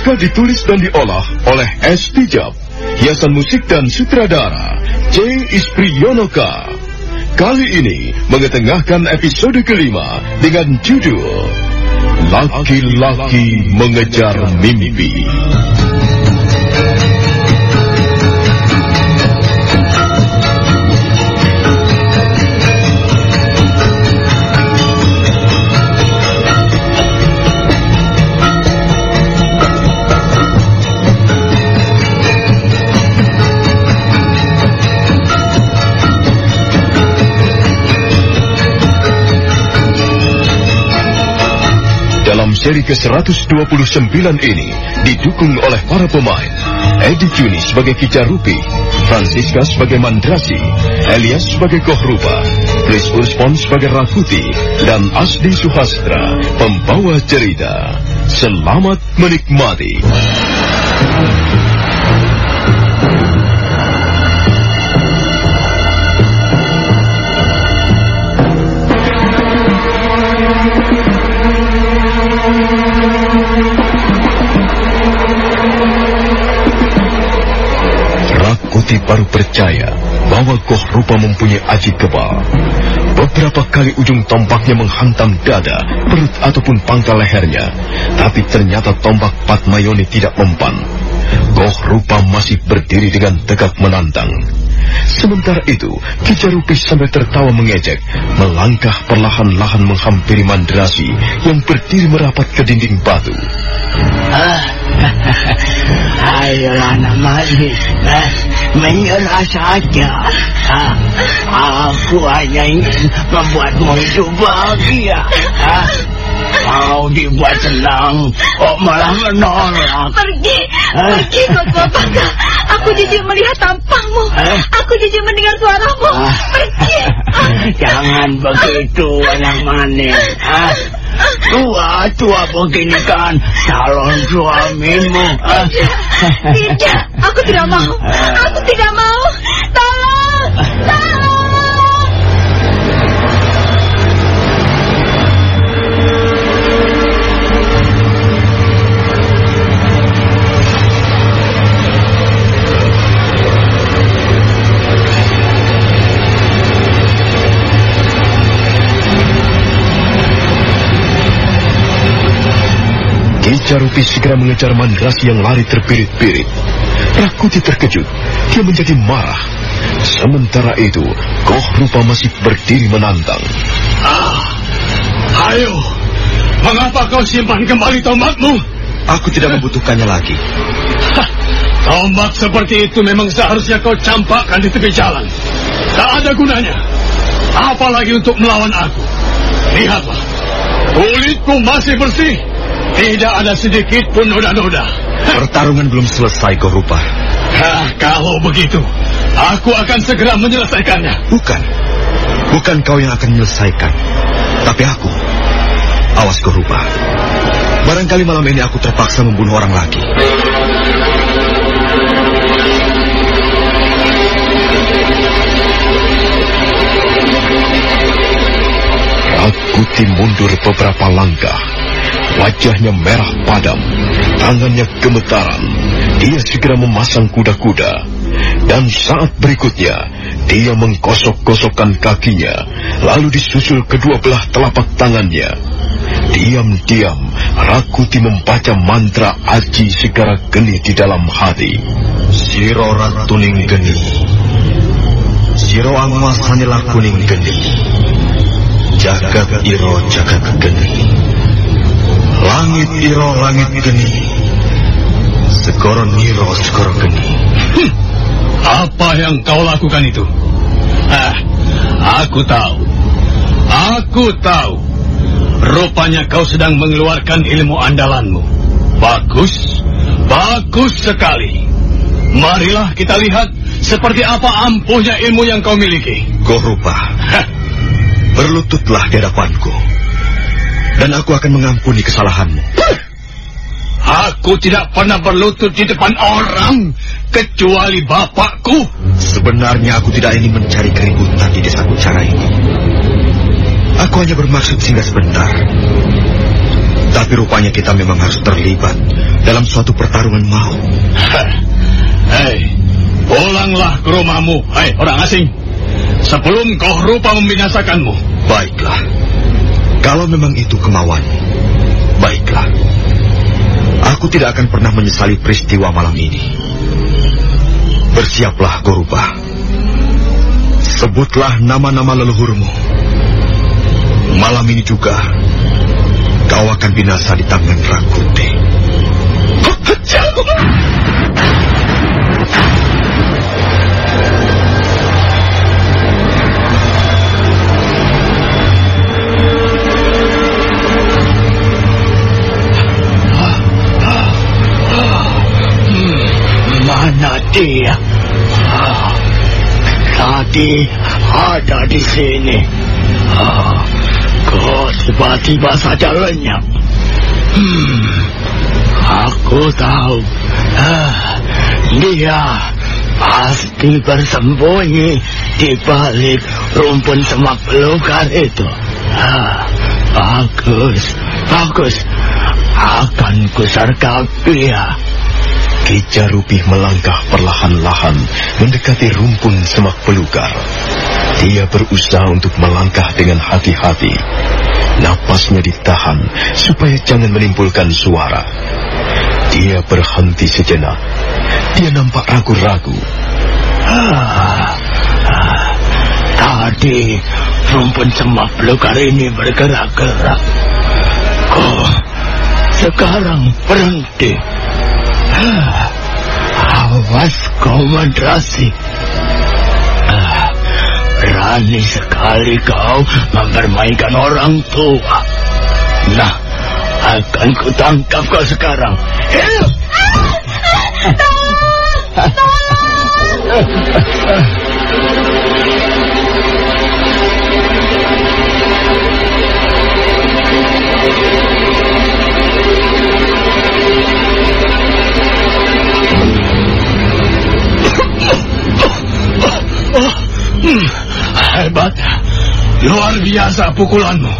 Naskah ditulis dan diolah oleh S. Tijab. Hiasan musik dan sutradara C. Ispriyonoka. Kali ini mengetengahkan episode kelima dengan judul Laki-laki mengejar mimpi. Seri ke-129 ini didukung oleh para pemain Edi Juni sebagai Kicarupi, Francisca sebagai Mandrasi, Elias sebagai Kohrupa, Chris Urspon sebagai Rakuti, dan Asdi Suhastra, pembawa cerita. Selamat menikmati. Rakuti baru percaya bahwa Koh Rupa mempunyai aji kebal. Beberapa kali ujung tombaknya menghantam dada, perut ataupun pangkal lehernya. Tapi ternyata tombak Patmayoni tidak mempan. Koh Rupa masih berdiri dengan tegak menantang. Sementara itu, Kicarupi sampai tertawa mengejek, melangkah perlahan-lahan menghampiri Mandrasi yang berdiri merapat ke dinding batu. Ah, Ayolah Namani, eh, menyerah saja. Ah, aku hanya ingin membuatmu hidup bahagia. Ah, kau dibuat senang, kok malah menolak. Pergi, Eh? pergi kau Bapaka. Aku jijik melihat tampangmu. Eh? Aku jijik mendengar suaramu. Ah. Pergi. Jangan begitu, anak manis. Ah, Tua-tua begini kan calon suamimu. Tidak, aku tidak mau. Aku tidak mau. Tolong, Ki Carupi segera mengejar Mandrasi yang lari terpirit-pirit. Rakuti terkejut. Dia menjadi marah. Sementara itu, Koh Rupa masih berdiri menantang. Ayo, mengapa kau simpan kembali tombakmu? Aku tidak membutuhkannya lagi. Tombak seperti itu memang seharusnya kau campakkan di tepi jalan. Tak ada gunanya. Apalagi untuk melawan aku. Lihatlah, kulitku masih bersih. Tidak ada sedikit pun noda-noda. Pertarungan belum selesai, Koh Rupa. Hah, kalau begitu, aku akan segera menyelesaikannya. Bukan. Bukan kau yang akan menyelesaikan. Tapi aku. Awas Koh Rupa. Barangkali malam ini aku terpaksa membunuh orang lagi. Rakuti mundur beberapa langkah. Wajahnya merah padam, tangannya gemetaran. Dia segera memasang kuda-kuda. Dan saat berikutnya, dia menggosok-gosokkan kakinya, lalu disusul kedua belah telapak tangannya. Diam-diam, Rakuti membaca mantra Aji Segara Geni di dalam hati. Siro Ratuning Geni, Siro Angma Sanila Kuning Geni, Jagat Iro Jagat Geni, Langit Iro Langit Geni, Segoro Niro Segoro Geni. Apa yang kau lakukan itu? Ah, aku tahu. Aku tahu. Rupanya kau sedang mengeluarkan ilmu andalanmu. Bagus. Bagus sekali. Marilah kita lihat seperti apa ampuhnya ilmu yang kau miliki. Koh Rupa, Hah, berlututlah di hadapanku. Dan aku akan mengampuni kesalahanmu. Aku tidak pernah berlutut di depan orang kecuali bapakku. Sebenarnya aku tidak ingin mencari keributan di desa Kucara ini. Aku hanya bermaksud singgah sebentar. Tapi rupanya kita memang harus terlibat dalam suatu pertarungan mau. Hei, pulanglah ke rumahmu, hei orang asing. Sebelum kau rupa membinasakanmu. Baiklah. Kalau memang itu kemauanmu, baiklah. Aku tidak akan pernah menyesali peristiwa malam ini. Bersiaplah, Goruba. Sebutlah nama-nama leluhurmu. Malam ini juga, kau akan binasa di tangan Rakuti. Dia? Ah, tadi ada di sini. Ah, kok tiba-tiba saja lenyap? Hmm, aku tahu. Ah, dia pasti bersembunyi di balik rumpun semak belukar itu. Ah, bagus, bagus. Akan kusarkap dia. Ki Rupih melangkah perlahan-lahan mendekati rumpun semak belukar. Dia berusaha untuk melangkah dengan hati-hati. Napasnya ditahan supaya jangan menimbulkan suara. Dia berhenti sejenak. Dia nampak ragu-ragu. Ah, ah, tadi rumpun semak belukar ini bergerak-gerak. Oh, sekarang berhenti. Ah, awas kau madrasi. Ah, berani sekali kau mempermainkan orang tua. Nah, akan kutangkap kau sekarang. Hidup! Hebat. Luar biasa pukulanmu.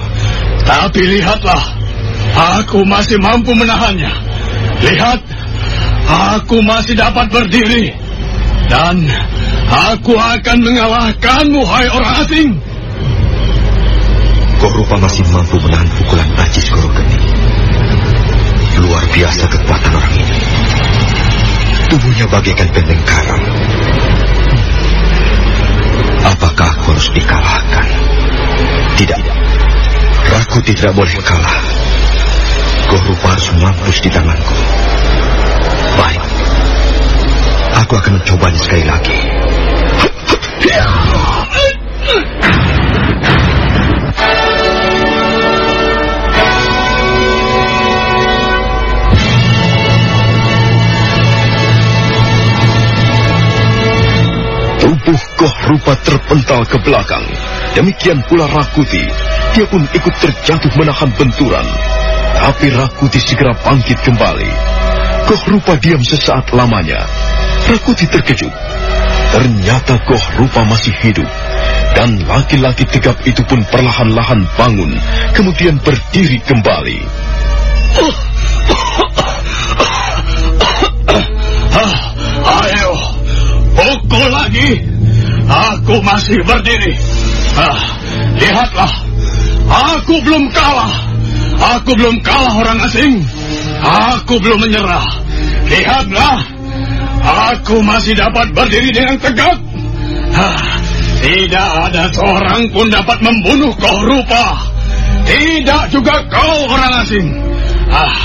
Tapi lihatlah, aku masih mampu menahannya. Lihat, aku masih dapat berdiri. Dan aku akan mengalahkanmu, hai orang asing. Kau rupa masih mampu menahan pukulan Ajis Gorogeni. Luar biasa kekuatan orang ini. Tubuhnya bagaikan benteng. Apakah aku harus dikalahkan? Tidak. Rakuti tidak boleh kalah. Kau rupa harus mampus di tanganku. Baik. Aku akan mencobanya sekali lagi. Tubuh Koh Rupa terpental ke belakang. Demikian pula Rakuti. Dia pun ikut terjatuh menahan benturan. Tapi Rakuti segera bangkit kembali. Koh Rupa diam sesaat lamanya. Rakuti terkejut. Ternyata Koh Rupa masih hidup. Dan laki-laki tegap itu pun perlahan-lahan bangun. Kemudian berdiri kembali. Ayo, pukul lagi. Aku masih berdiri. Ah, lihatlah, aku belum kalah. Aku belum kalah orang asing. Aku belum menyerah. Lihatlah, aku masih dapat berdiri dengan tegak. Ah, tidak ada seorang pun dapat membunuh kau rupa. Tidak juga kau orang asing. Ah,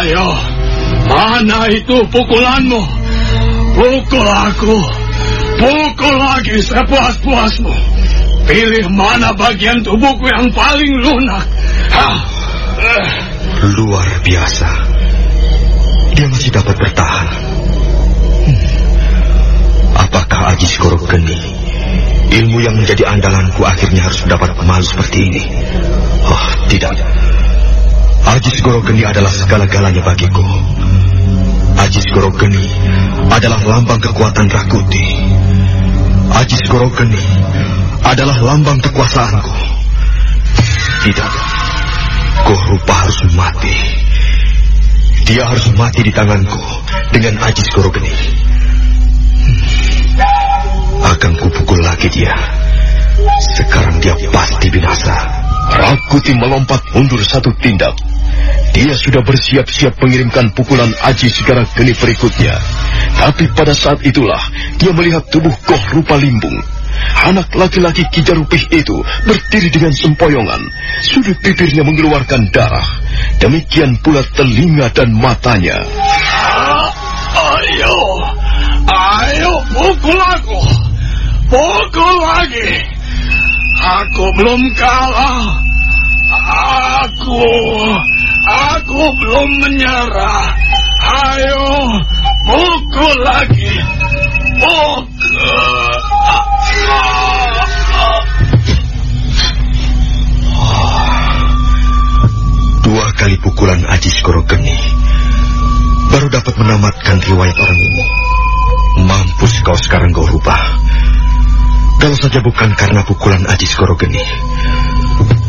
ayo, mana itu pukulanmu? Pukul aku. Pukul lagi sepuas-puasmu. Pilih mana bagian tubuhku yang paling lunak. Ah. Luar biasa. Dia masih dapat bertahan. Hmm. Apakah Ajis Gorogeni, ilmu yang menjadi andalanku akhirnya harus mendapat malu seperti ini? Oh, tidak. Ajis Gorogeni adalah segala-galanya bagiku. Ajis Gorogeni adalah lambang kekuatan Rakuti. Ajis Gorogeni adalah lambang kekuasaanku. Tidak. Gorupa harus mati. Dia harus mati di tanganku dengan Ajis Gorogeni. Akan kupukul lagi dia. Sekarang dia pasti binasa. Rakuti melompat mundur satu tindak. Dia sudah bersiap-siap mengirimkan pukulan Aji Segara Geni berikutnya. Tapi pada saat itulah dia melihat tubuh Koh Rupa Limbung. Anak laki-laki Kijarupih itu berdiri dengan sempoyongan. Sudut bibirnya mengeluarkan darah. Demikian pula telinga dan matanya. Ayo, ayo pukul aku. Pukul lagi. Aku belum kalah. Aku, aku belum menyerah. Ayo, pukul lagi. Pukul. Dua kali pukulan Ajis Gorogeni baru dapat menamatkan riwayat orang ini. Mampus kau sekarang kau rubah. Kalau saja bukan karena pukulan Ajis Gorogeni,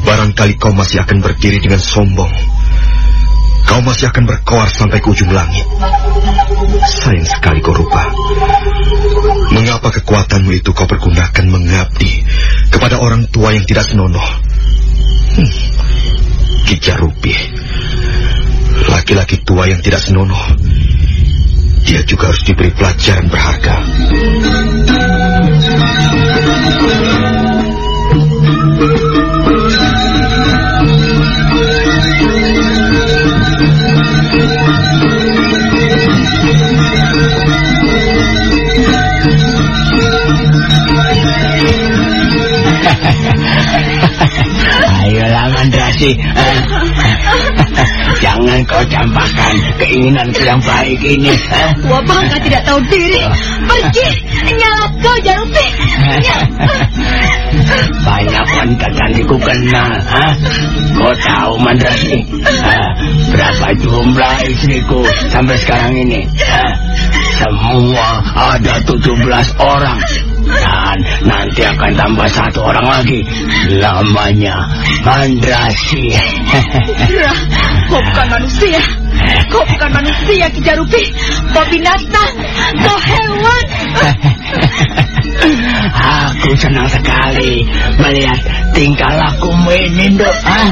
barangkali kau masih akan berdiri dengan sombong. Kau masih akan berkoar sampai ke ujung langit. Sayang sekali kau rubah. Mengapa kekuatanmu itu kau pergunakan mengabdi kepada orang tua yang tidak senonoh? Hmm. Kijarupi. Laki-laki tua yang tidak senonoh. Dia juga harus diberi pelajaran berharga. Ayolah Mandrasi. Jangan kau campakkan keinginanku yang baik ini. eh. Tua bangka tidak tahu diri. Pergi, nyala kau Jarupi. Banyak wanita cantikku kenal. ah. Kau tahu Mandrasi? ah, berapa jumlah istriku sampai sekarang ini? ah? Semua ada 17 orang. Dan nanti akan tambah satu orang lagi. Namanya Mandrasi. Putra, kau bukan manusia. Kau bukan manusia, Kijarupi. Kau binatang. Kau hewan. Aku senang sekali melihat tingkah lakumu ini, Dok. Ah,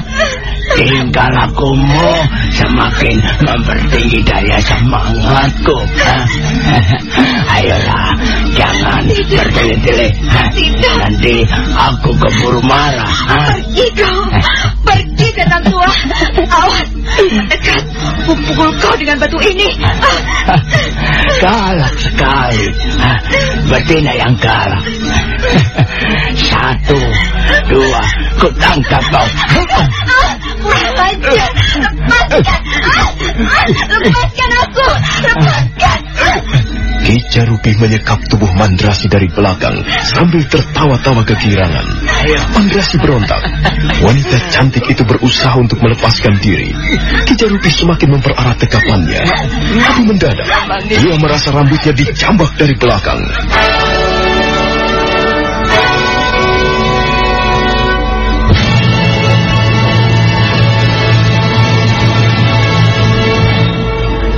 Tingkah lakumu semakin mempertinggi daya semangatku. Ah, Ayolah, jangan bertele-tele. Nanti aku keburu marah. Ah, Pergi kau. Pergi, setan tua. Awas. Dekat. Pukul kau dengan batu ini. Galak sekali. Betina yang galak. Satu, dua, ku tangkap kau. Kurang. Lepaskan. Lepaskan aku. Lepaskan. Ki Jarupi menyekap tubuh Mandrasi dari belakang sambil tertawa-tawa kegirangan. Mandrasi berontak. Wanita cantik itu berusaha untuk melepaskan diri. Ki Jarupi semakin mempererat tekapannya. Tapi mendadak, dia merasa rambutnya dicambak dari belakang.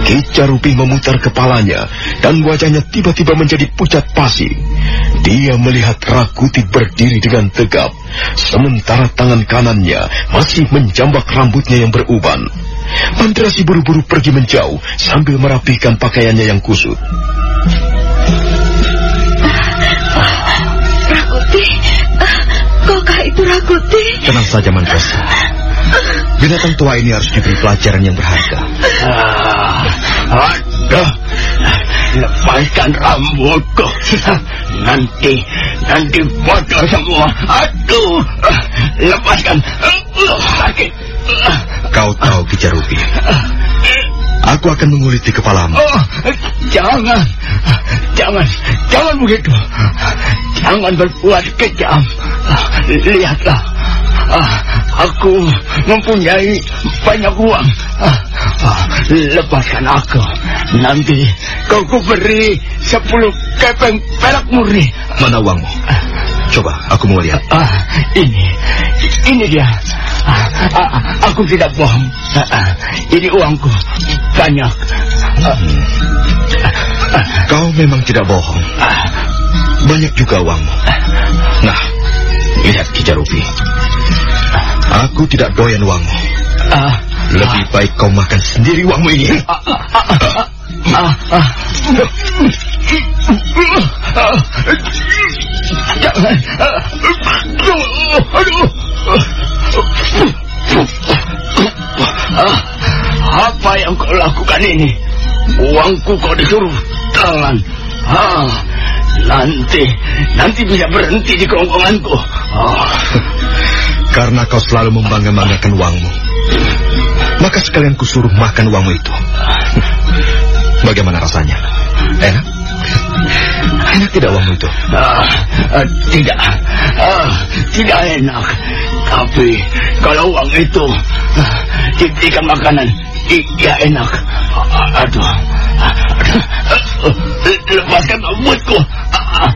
Ki Jarupi memutar kepalanya dan wajahnya tiba-tiba menjadi pucat pasi. Dia melihat Rakuti berdiri dengan tegap, sementara tangan kanannya masih menjambak rambutnya yang beruban. Mandrasi buru-buru pergi menjauh sambil merapihkan pakaiannya yang kusut. Rakuti. Ah, Kaukah itu Rakuti? Tenang saja Mandrasi. Binatang tua ini harus diberi pelajaran yang berharga. Ah, aduh, lepaskan rambutku. Nanti, nanti bodoh semua. Aduh, lepaskan. Uh, Sakit. Kau tahu Ki Jarupi. Aku akan menguliti kepalamu. Oh, jangan, jangan, jangan begitu. Jangan berbuat kejam. Lihatlah, ah, aku mempunyai banyak uang. Ah, ah, lepaskan aku. Nanti kau ku beri sepuluh kepeng perak murni. Mana uangmu? Coba aku mau lihat. Ah, ini, ini dia. Ah, ah, aku tidak bohong. Ah, ah, ini uangku banyak. Ah, Kau memang tidak bohong. ah, Banyak juga uangmu. Nah, lihat Ki Jarupi. Aku tidak doyan uangmu. ah, Lebih baik kau makan sendiri uangmu ini. ah, ah, ah. Jangan. Aduh. Ah, apa yang kau lakukan ini? Uangku kau disuruh tangan. Ah, nanti, nanti bisa berhenti di kerongkonganku. Ah, Karena kau selalu membangga-banggakan uangmu. Maka sekalian kusuruh makan uangmu itu. Bagaimana rasanya? Enak? Enak tidak uangmu itu? Ah, ah, tidak, ah, tidak enak. Tapi kalau uang itu ah, diberikan makanan, iya enak. Ah, aduh, ah, lepaskan rambutku. Ah,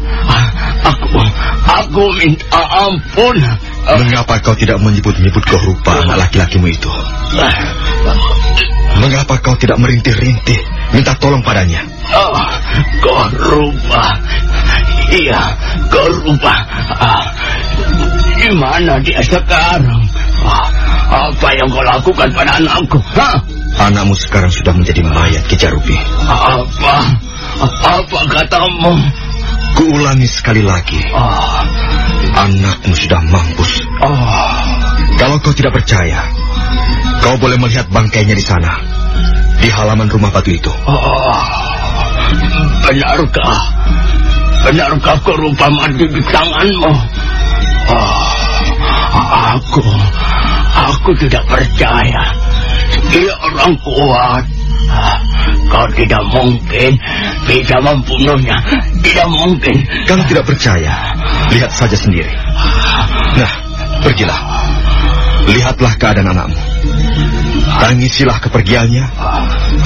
aku, aku minta ampun. Mengapa kau tidak menyebut-nyebut kau rupa anak laki-lakimu itu? ah, Mengapa kau tidak merintih-rintih minta tolong padanya? ah, kau rubah. Iya, kau rubah. Ah, di mana dia sekarang? Ah, apa yang kau lakukan pada anakku? Hah? Anakmu sekarang sudah menjadi mayat Kijarupi. Apa? Apa katamu? Kuulangi sekali lagi. Ah, Anakmu sudah mampus. ah, Kalau kau tidak percaya, kau boleh melihat bangkainya di sana. Di halaman rumah batu itu. ah. Benarkah? Benarkah mati di tanganmu? Ah, aku, aku tidak percaya. Dia orang kuat. Kau tidak mungkin bisa membunuhnya. Tidak mungkin. Kalau tidak percaya, lihat saja sendiri. Nah, pergilah. Lihatlah keadaan anakmu. Tangisilah kepergiannya,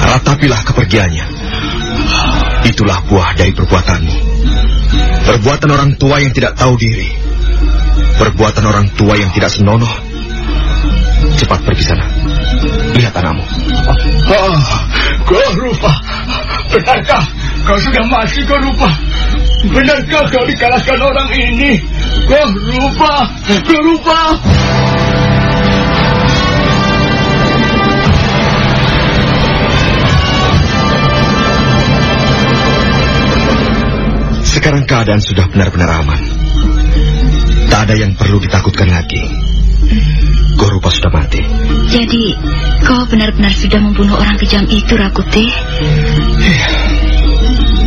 ratapilah kepergiannya. Itulah buah dari perbuatanmu. Perbuatan Perbuatan orang tua yang tidak tahu diri. Perbuatan orang tua yang tidak senonoh. Cepat pergi sana. Lihat anakmu. Oh, Gorupa. Benarkah kau sudah mati, Gorupa? Benarkah kau dikalahkan orang ini? Gorupa, Gorupa. Sekarang keadaan sudah benar-benar aman. Tak ada yang perlu ditakutkan lagi. Gorupa sudah mati. Jadi, kau benar-benar sudah membunuh orang kejam itu, Rakuti?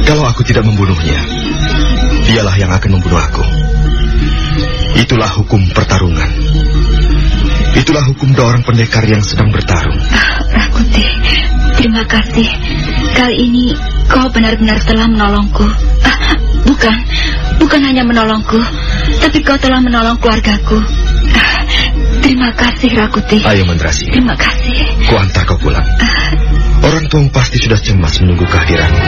Kalau aku tidak membunuhnya, dialah yang akan membunuh aku. Itulah hukum pertarungan. Itulah hukum dua orang pendekar yang sedang bertarung. Ah, Rakuti, terima kasih. Kali ini kau benar-benar telah menolongku. Ah, bukan, bukan hanya menolongku, tapi kau telah menolong keluargaku. Ah, terima kasih, Rakuti. Ayo Mandrasi, Terima kasih. ku antar kau pulang. Ah, Orang tuamu pasti sudah cemas menunggu kehadiranmu.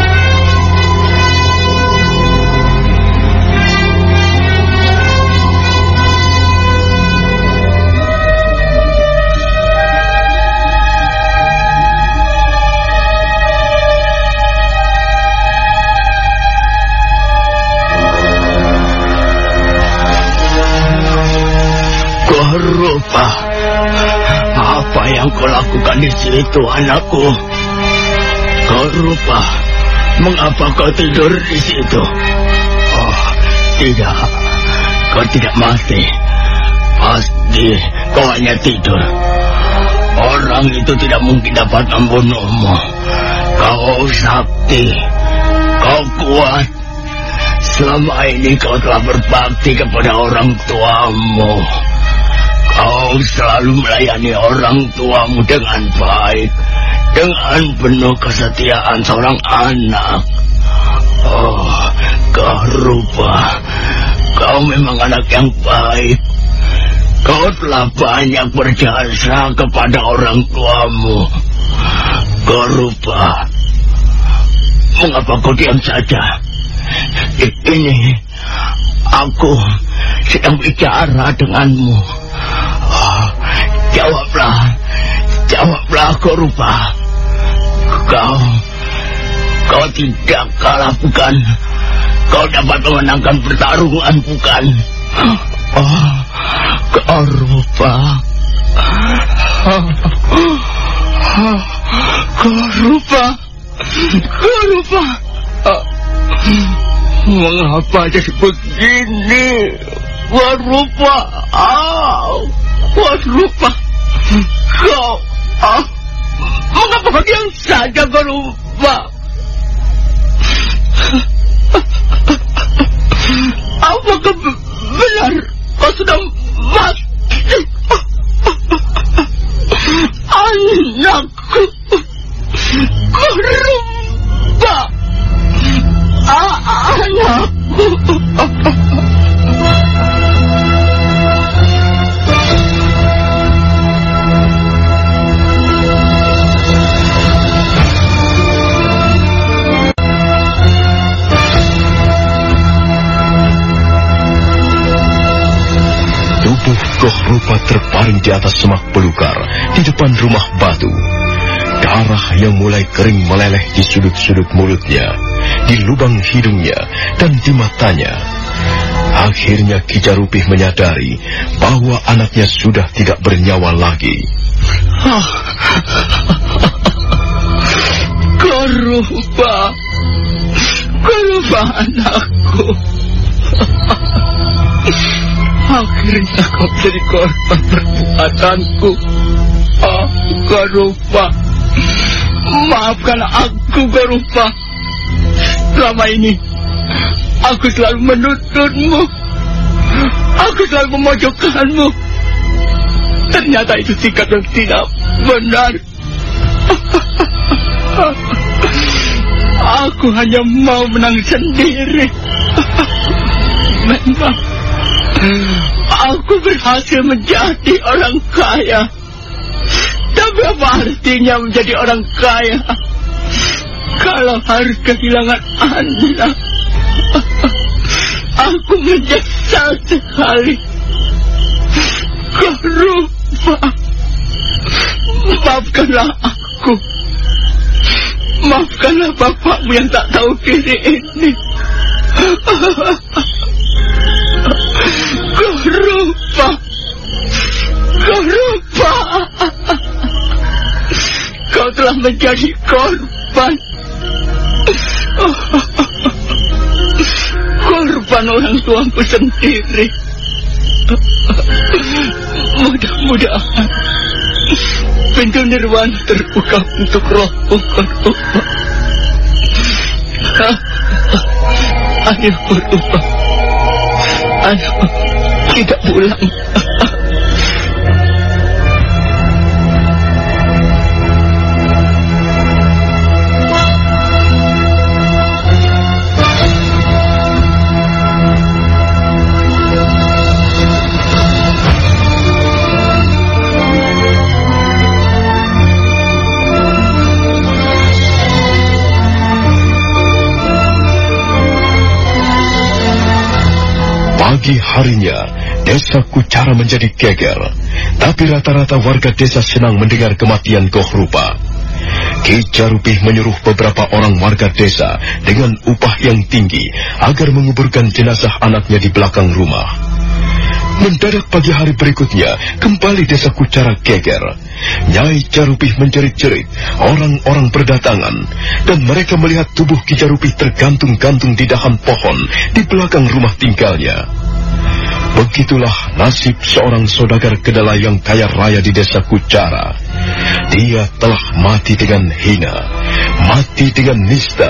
Gorupa. Apa yang kau lakukan di situ, anakku? Gorupa. Mengapa kau tidur di situ? Oh, tidak. Kau tidak mati. Pasti kau hanya tidur. Orang itu tidak mungkin dapat membunuhmu. Kau sakti. Kau kuat. Selama ini kau telah berbakti kepada orang tuamu. Kau selalu melayani orang tuamu dengan baik. Dengan penuh kesetiaan seorang anak. Oh, kau rupa. Kau memang anak yang baik. Kau telah banyak berjasa kepada orang tuamu. Kau rupa. Mengapa kau diam saja? Ini, aku sedang bicara denganmu. Oh, jawablah, jawablah kau rupa. Kau, kau tidak kalah bukan? Kau dapat memenangkan pertarungan bukan? Oh, kau rupa. Kau rupa. Kau rupa. Mengapa jadi begini? Warupa, ah, warupa, kau, ah, mengapa kau diam saja warupa? Apakah be- benar kau sudah mati? Anakku, warupa. Rupa terbaring di atas semak belukar di depan rumah batu. Darah yang mulai kering meleleh di sudut-sudut mulutnya, di lubang hidungnya, dan di matanya. Akhirnya Kijarupih menyadari bahwa anaknya sudah tidak bernyawa lagi. Korupa, Korupa anakku. Akhirnya kau jadi korban perbuatanku. Oh, Korupa. Maafkan aku, Korupa. Selama ini, aku selalu menuntutmu. Aku selalu memojokkanmu. Ternyata itu sikap yang tidak benar. Aku hanya mau menang sendiri. Memang aku berhasil menjadi orang kaya. Tapi apa artinya menjadi orang kaya kalau harus kehilangan anak? menyesal sekali. Kerupa. Maafkanlah aku. Maafkanlah bapakmu yang tak tahu diri ini. Kerupa. Kerupa. Kau telah menjadi korban. Korban orang tuaku sendiri. Mudah-mudahan pintu nirwana terbuka untuk Koruma. Ayo Koruma. Ayo, tidak pulang. Pagi harinya, desa Kucara menjadi geger. Tapi rata-rata warga desa senang mendengar kematian Goh Rupa. Ki Jarupih menyuruh beberapa orang warga desa dengan upah yang tinggi agar menguburkan jenazah anaknya di belakang rumah. Mendadak pagi hari berikutnya, kembali desa Kucara geger. Nyai Jarupih menjerit-jerit, orang-orang berdatangan, dan mereka melihat tubuh Ki Jarupih tergantung-gantung di dahan pohon di belakang rumah tinggalnya. Begitulah nasib seorang saudagar kedelai yang kaya raya di desa Kucara. Dia telah mati dengan hina, mati dengan nista,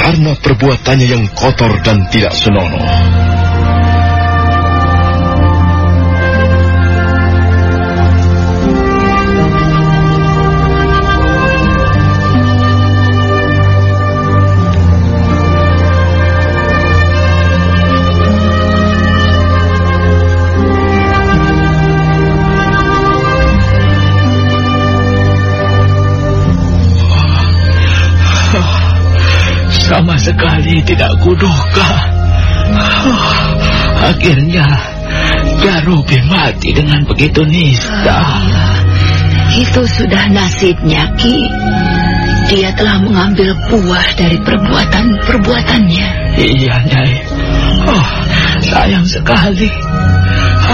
karena perbuatannya yang kotor dan tidak senonoh. Sama sekali tidak kuduga. Akhirnya Jarubi mati dengan begitu nista. Itu sudah nasibnya, Ki. Dia telah mengambil buah dari perbuatan-perbuatannya. Iya, Nyai. Oh, sayang sekali.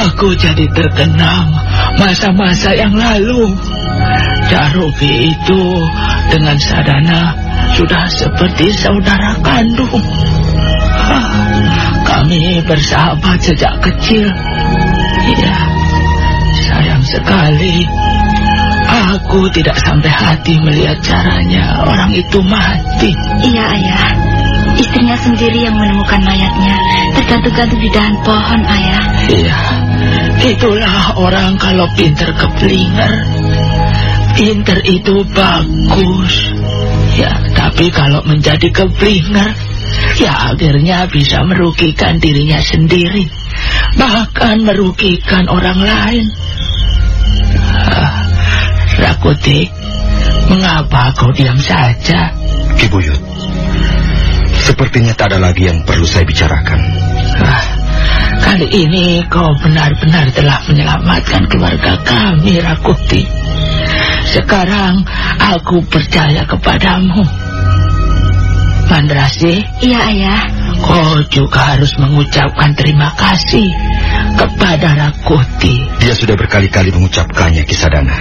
Aku jadi terkenang masa-masa yang lalu. Jarubi itu dengan Sadana sudah seperti saudara kandung. Kami bersahabat sejak kecil. Iya, sayang sekali. Aku tidak sampai hati melihat caranya orang itu mati. Iya, Ayah. Istrinya sendiri yang menemukan mayatnya tergantung-gantung di dahan pohon, Ayah. Iya, itulah orang kalau pinter keblinger. Pinter itu bagus. Ya, tapi kalau menjadi keblinger, ya akhirnya bisa merugikan dirinya sendiri. Bahkan merugikan orang lain. Ah, Rakuti, mengapa kau diam saja? Ki Buyut, sepertinya tak ada lagi yang perlu saya bicarakan. Ah, kali ini kau benar-benar telah menyelamatkan keluarga kami, Rakuti. Sekarang aku percaya kepadamu. Mandrasi, Iya, Ayah. kau juga harus mengucapkan terima kasih kepada Rakuti. Dia sudah berkali-kali mengucapkannya, Kisadana.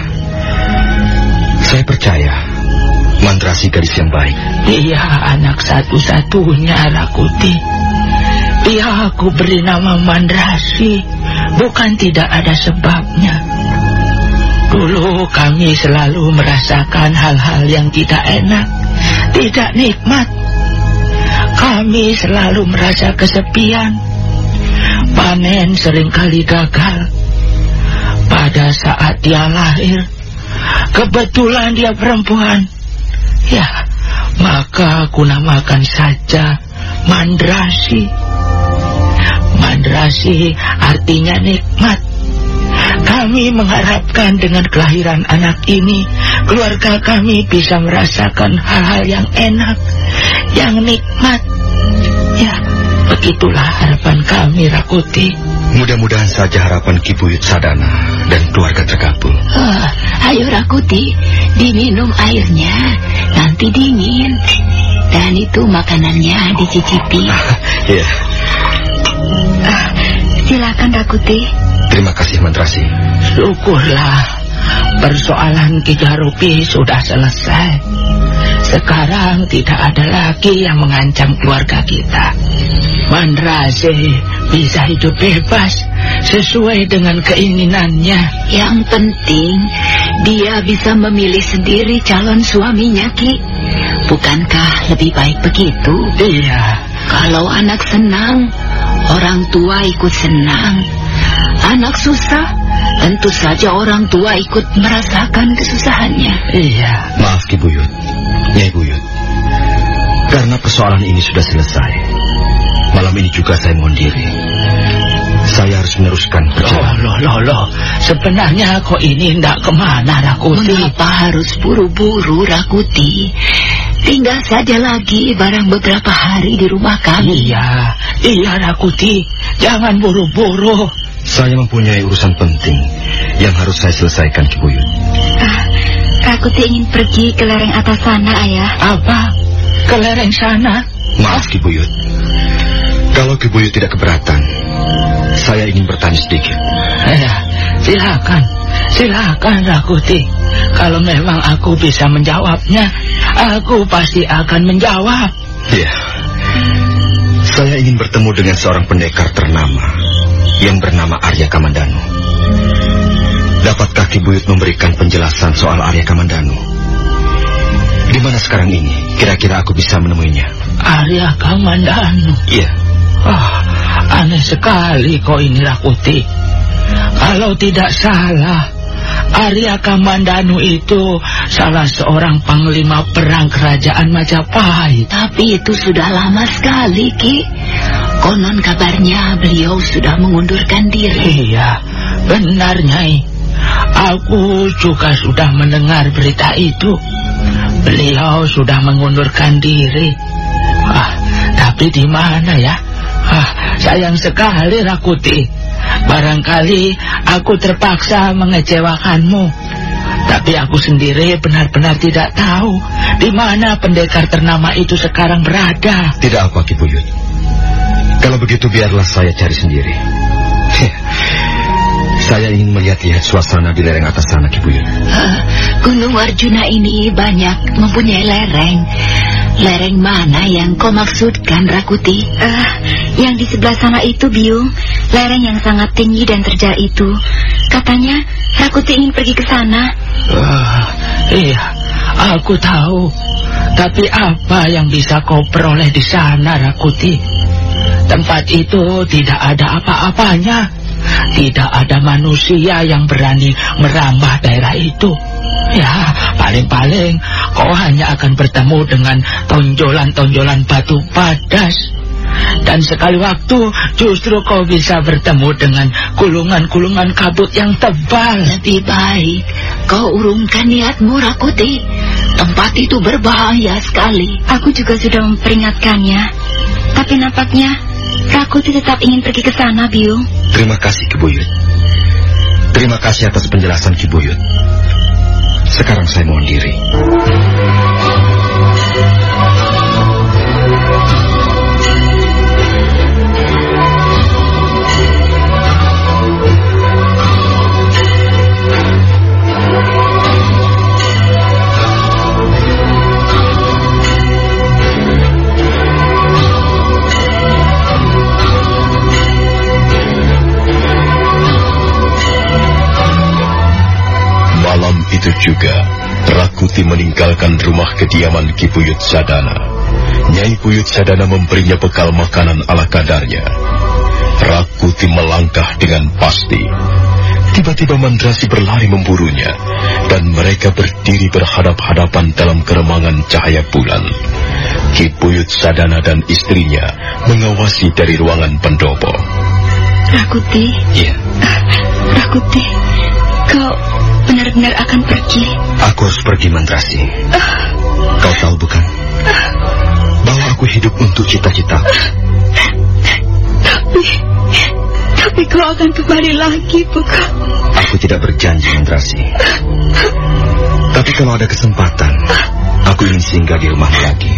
Saya percaya, Mandrasi gadis yang baik. Dia anak satu-satunya Rakuti. Dia aku beri nama Mandrasi, bukan tidak ada sebabnya. Dulu kami selalu merasakan hal-hal yang tidak enak, tidak nikmat. Kami selalu merasa kesepian. Panen sering kali gagal. Pada saat dia lahir, kebetulan dia perempuan. Ya, maka aku namakan saja Mandrasi. Mandrasi artinya nikmat. Kami mengharapkan dengan kelahiran anak ini, keluarga kami bisa merasakan hal-hal yang enak, yang nikmat. Ya, itulah harapan kami, Rakuti. Mudah-mudahan saja harapan Ki Buyut Sadana dan keluarga terkabul. Ah, ayo Rakuti, diminum airnya. Nanti dingin. Dan itu makanannya dicicipi. Iya, Ah, silakan Rakuti. terima kasih Mantrasi. Syukurlah. Persoalan Ki Jarupi sudah selesai. Sekarang tidak ada lagi yang mengancam keluarga kita. Mandrase bisa hidup bebas sesuai dengan keinginannya. Yang penting dia bisa memilih sendiri calon suaminya Ki. Bukankah lebih baik begitu? Iya, Kalau anak senang, orang tua ikut senang. Anak susah, tentu saja orang tua ikut merasakan kesusahannya. iya. Maaf Ki Buyut, Nyai Buyut. Karena persoalan ini sudah selesai. Malam ini juga saya mohon diri. Saya harus meneruskan perjalanan. loh, loh, loh. Sebenarnya kok ini ndak ke mana, Rakuti? Mengapa harus buru-buru Rakuti? Tinggal saja lagi barang beberapa hari di rumah kami. Iya, iya Rakuti. Jangan buru-buru. Saya mempunyai urusan penting yang harus saya selesaikan Ki Buyut. Ah, Rakuti ingin pergi ke lereng atas sana, Ayah. Apa? Ke lereng sana? Maaf Ki Buyut. Kalau Ki Buyut tidak keberatan, saya ingin bertanya sedikit. Ya, silakan. Silakan Rakuti. Kalau memang aku bisa menjawabnya, aku pasti akan menjawab. Iya. Saya ingin bertemu dengan seorang pendekar ternama yang bernama Arya Kamandanu. Dapatkah Ki Buyut memberikan penjelasan soal Arya Kamandanu? Di mana sekarang ini? Kira-kira aku bisa menemuinya. Arya Kamandanu. Iya. Ah, aneh sekali kok ini Rakuti. Kalau tidak salah, Arya Kamandanu itu salah seorang panglima perang kerajaan Majapahit. Tapi itu sudah lama sekali, Ki. Konon kabarnya beliau sudah mengundurkan diri. Iya, benar Nyai. Aku juga sudah mendengar berita itu. Beliau sudah mengundurkan diri. Ah, tapi di mana ya? Ah, sayang sekali Rakuti. Barangkali aku terpaksa mengecewakanmu. Tapi aku sendiri benar-benar tidak tahu di mana pendekar ternama itu sekarang berada. Tidak apa Ki Buyut. Kalau begitu biarlah saya cari sendiri. saya ingin melihat-lihat suasana di lereng atas sana Ki Buyut. Ah, Gunung Arjuna ini banyak mempunyai lereng. Lereng mana yang kau maksudkan, Rakuti? Ah, yang di sebelah sana itu, Biung. Lereng yang sangat tinggi dan terjal itu. Katanya, Rakuti ingin pergi ke sana. Ah, iya, aku tahu. Tapi apa yang bisa kau peroleh di sana, Rakuti? Tempat itu tidak ada apa-apanya. Tidak ada manusia yang berani merambah daerah itu. Ya, paling-paling kau hanya akan bertemu dengan tonjolan-tonjolan batu padas. Dan sekali waktu justru kau bisa bertemu dengan gulungan-gulungan kabut yang tebal. Lebih baik kau urungkan niatmu, Rakuti. Tempat itu berbahaya sekali. Aku juga sudah memperingatkannya. Tapi nampaknya Rakuti tetap ingin pergi ke sana, Biung. Terima kasih Ki Buyut. Terima kasih atas penjelasan Ki Buyut. Sekarang saya mohon diri. Itu juga, Rakuti meninggalkan rumah kediaman Ki Buyut Sadana. Nyai Buyut Sadana memberinya bekal makanan ala kadarnya. Rakuti melangkah dengan pasti. Tiba-tiba Mandrasi berlari memburunya, dan mereka berdiri berhadap-hadapan dalam keremangan cahaya bulan. Ki Buyut Sadana dan istrinya mengawasi dari ruangan pendopo. Rakuti, Iya, Rakuti, kau benar-benar akan pergi. aku harus pergi Mandrasi. Kau tahu bukan? Bahwa aku hidup untuk cita-citaku. Tapi kau akan kembali lagi, bukan? Aku tidak berjanji, Mandrasi. Tapi kalau ada kesempatan, aku ingin singgah di rumah lagi.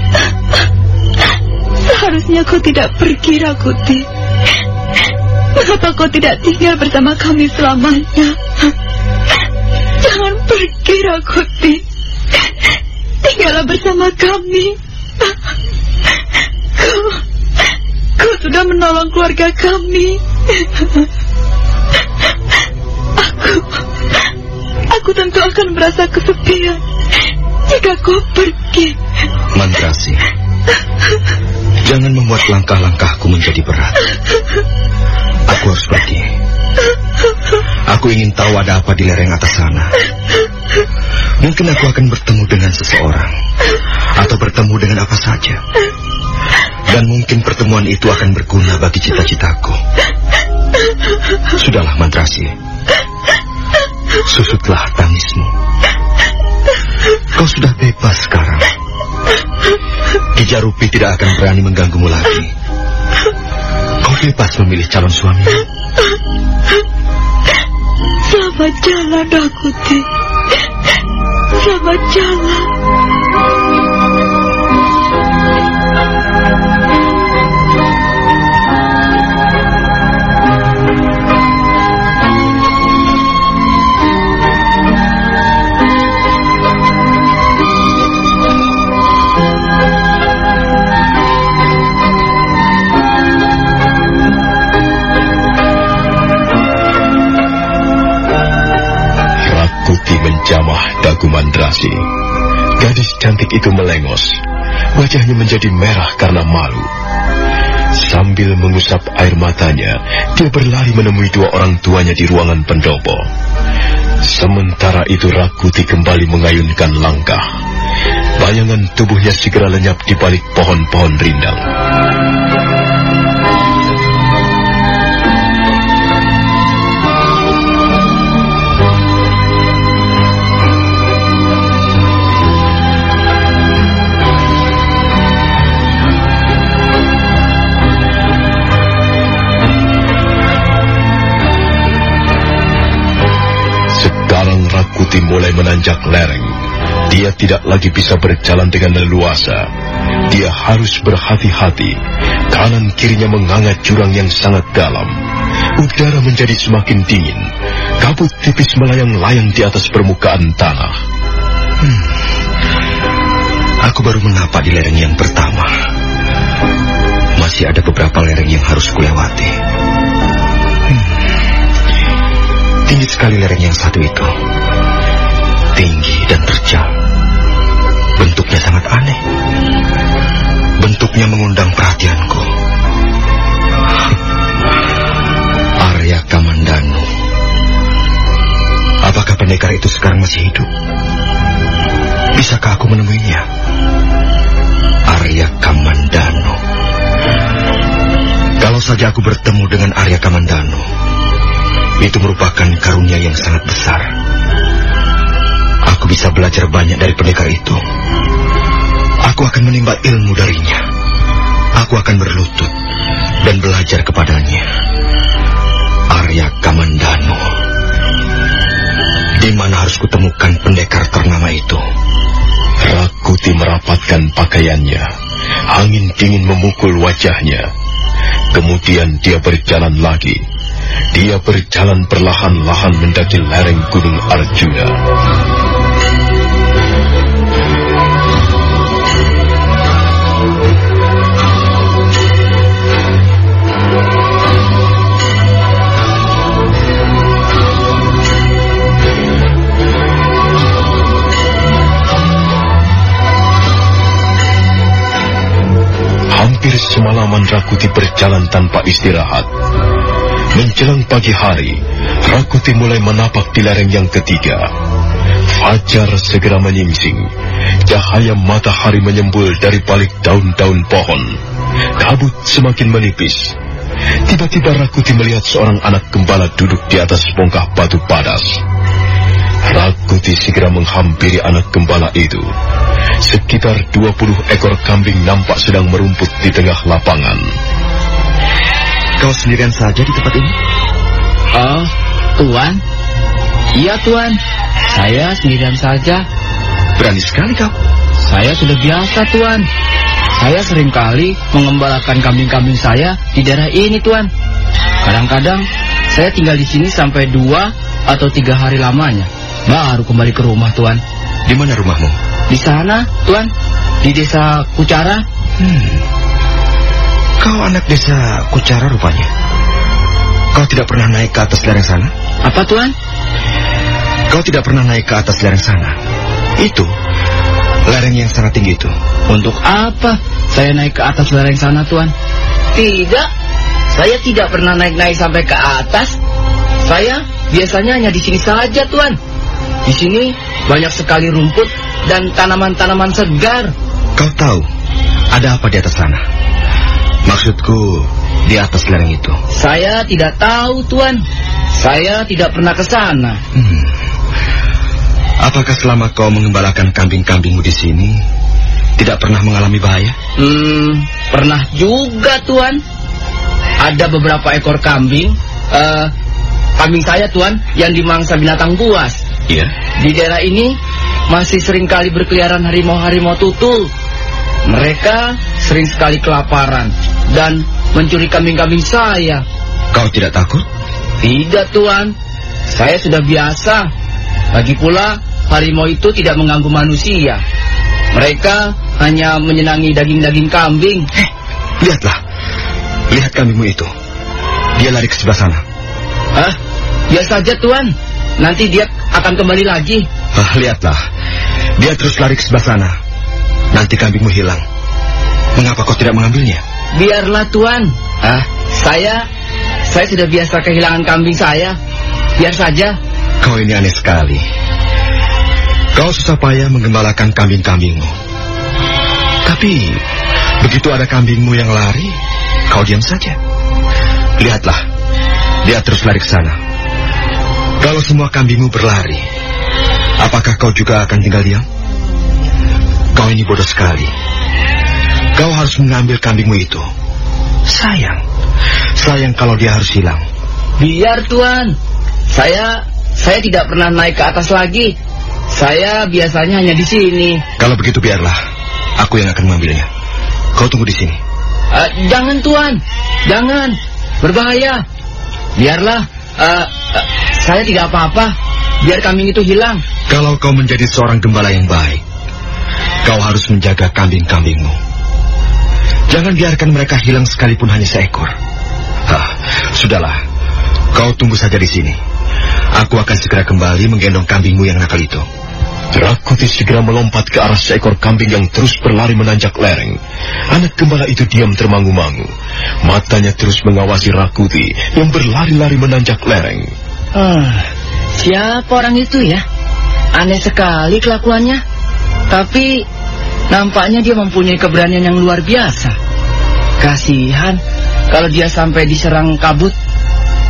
Seharusnya kau tidak pergi, Rakuti. Mengapa kau tidak tinggal bersama kami selamanya? Pergi, Rakuti. Tinggallah bersama kami. Kau, kau sudah menolong keluarga kami. Aku, aku tentu akan merasa kesepian jika kau pergi. Mandrasi, jangan membuat langkah-langkahku menjadi berat. Aku harus pergi. Aku ingin tahu ada apa di lereng atas sana. Mungkin aku akan bertemu dengan seseorang. Atau bertemu dengan apa saja. Dan mungkin pertemuan itu akan berguna bagi cita-citaku. Sudahlah, Mantrasi. Susutlah tangismu. Kau sudah bebas sekarang. Kijarupi tidak akan berani mengganggumu lagi. Kau bebas memilih calon suami. Selamat jalan, Dakuti. Selamat jalan. Menjamah dagu Mandrasi. Gadis cantik itu melengos. Wajahnya menjadi merah karena malu. Sambil mengusap air matanya, dia berlari menemui dua orang tuanya di ruangan pendopo. Sementara itu Rakuti kembali mengayunkan langkah. Bayangan tubuhnya segera lenyap di balik pohon-pohon rindang. Rakuti mulai menanjak lereng. Dia tidak lagi bisa berjalan dengan leluasa. Dia harus berhati-hati. Kanan kirinya menganga jurang yang sangat dalam. Udara menjadi semakin dingin. Kabut tipis melayang-layang di atas permukaan tanah. Aku baru menapak di lereng yang pertama. Masih ada beberapa lereng yang harus kulewati. Hmm. Tinggi sekali lereng yang satu itu. Tinggi dan terjal. Bentuknya sangat aneh. Bentuknya mengundang perhatianku. Arya Kamandanu. Apakah pendekar itu sekarang masih hidup? Bisakah aku menemuinya? Arya Kamandanu. Kalau saja aku bertemu dengan Arya Kamandanu, itu merupakan karunia yang sangat besar. Aku bisa belajar banyak dari pendekar itu. Aku akan menimba ilmu darinya. Aku akan berlutut dan belajar kepadanya. Arya Kamandanu. Di mana harus kutemukan pendekar ternama itu? Rakuti merapatkan pakaiannya. Angin dingin memukul wajahnya. Kemudian dia berjalan lagi. Dia berjalan perlahan-lahan mendaki lereng Gunung Arjuna. Semalaman Rakuti berjalan tanpa istirahat. Menjelang pagi hari, Rakuti mulai menapak di lereng yang ketiga. Fajar segera menyingsing. Cahaya matahari menyembul dari balik daun-daun pohon. Kabut semakin menipis. Tiba-tiba Rakuti melihat seorang anak gembala duduk di atas bongkah batu padas. Rakuti segera menghampiri anak gembala itu. Sekitar 20 ekor kambing nampak sedang merumput di tengah lapangan. Kau sendirian saja di tempat ini? Oh, Tuan? Iya, Tuan. Saya sendirian saja. Berani sekali kau. Saya sudah biasa, Tuan. Saya sering kali mengembalakan kambing-kambing saya di daerah ini, Tuan. Kadang-kadang saya tinggal di sini sampai dua atau tiga hari lamanya. Baru kembali ke rumah, Tuan. Di mana rumahmu? Di sana, Tuan. Di desa Kucara. Hmm. Kau anak desa Kucara rupanya. Kau tidak pernah naik ke atas lereng sana? Apa, Tuan? Kau tidak pernah naik ke atas lereng sana. Itu lereng yang sangat tinggi itu. Untuk apa saya naik ke atas lereng sana, Tuan? Tidak. Saya tidak pernah naik-naik sampai ke atas. Saya biasanya hanya di sini saja, Tuan. Di sini banyak sekali rumput dan tanaman-tanaman segar. Kau tahu ada apa di atas sana? Maksudku di atas lereng itu. Saya tidak tahu, Tuan. Saya tidak pernah ke sana. Hmm. Apakah selama kau mengembalakan kambing-kambingmu di sini tidak pernah mengalami bahaya? Hmm, pernah juga, Tuan. Ada beberapa ekor kambing, eh, kambing saya, Tuan, yang dimangsa binatang buas. Iya. Di daerah ini masih sering kali berkeliaran harimau-harimau tutul. Mereka sering sekali kelaparan dan mencuri kambing-kambing saya. Kau tidak takut? Tidak, Tuan. Saya sudah biasa. Lagi pula, harimau itu tidak mengganggu manusia. Mereka hanya menyenangi daging-daging kambing. Eh, lihatlah. Lihat kambingmu itu. Dia lari ke sebelah sana. Hah? Biar saja, Tuan. Nanti dia akan kembali lagi. Ah, lihatlah. Dia terus lari ke sebelah sana. Nanti kambingmu hilang. Mengapa kau tidak mengambilnya? Biarlah, Tuan. Ah, saya saya sudah biasa kehilangan kambing saya. Biar saja. Kau ini aneh sekali. Kau susah payah menggembalakan kambing-kambingmu. Tapi, begitu ada kambingmu yang lari, kau diam saja. Lihatlah, dia terus lari ke sana. Kalau semua kambingmu berlari, apakah kau juga akan tinggal diam? Kau ini bodoh sekali. Kau harus mengambil kambingmu itu. Sayang. Sayang kalau dia harus hilang. Biar, Tuan. Saya saya tidak pernah naik ke atas lagi. Saya biasanya hanya di sini. Kalau begitu biarlah. Aku yang akan mengambilnya. Kau tunggu di sini. Uh, jangan, Tuan. Jangan. Berbahaya. Biarlah. Uh, saya tidak apa-apa. Biar kambing itu hilang. Kalau kau menjadi seorang gembala yang baik, kau harus menjaga kambing-kambingmu. Jangan biarkan mereka hilang sekalipun hanya seekor. Hah, sudahlah. Kau tunggu saja di sini. Aku akan segera kembali menggendong kambingmu yang nakal itu. Rakuti segera melompat ke arah seekor kambing yang terus berlari menanjak lereng. Anak gembala itu diam termangu-mangu. Matanya terus mengawasi Rakuti yang berlari-lari menanjak lereng. Ah, siapa orang itu ya? Aneh sekali kelakuannya. Tapi nampaknya dia mempunyai keberanian yang luar biasa. Kasihan kalau dia sampai diserang kabut,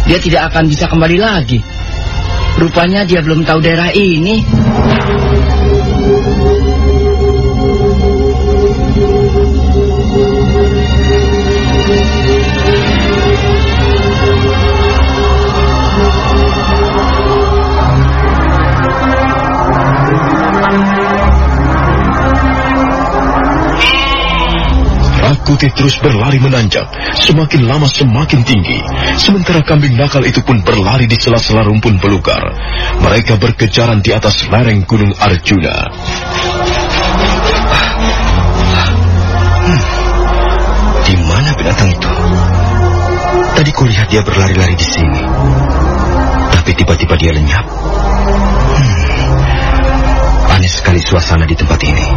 dia tidak akan bisa kembali lagi. Rupanya dia belum tahu daerah ini. Rakuti terus berlari menanjak, semakin lama semakin tinggi. Sementara kambing nakal itu pun berlari di sela-sela rumpun belukar. Mereka berkejaran di atas lereng Gunung Arjuna. Hmm. Di mana binatang itu? Tadi kulihat dia berlari-lari di sini. Tapi tiba-tiba dia lenyap. Hmm. Aneh sekali suasana di tempat ini.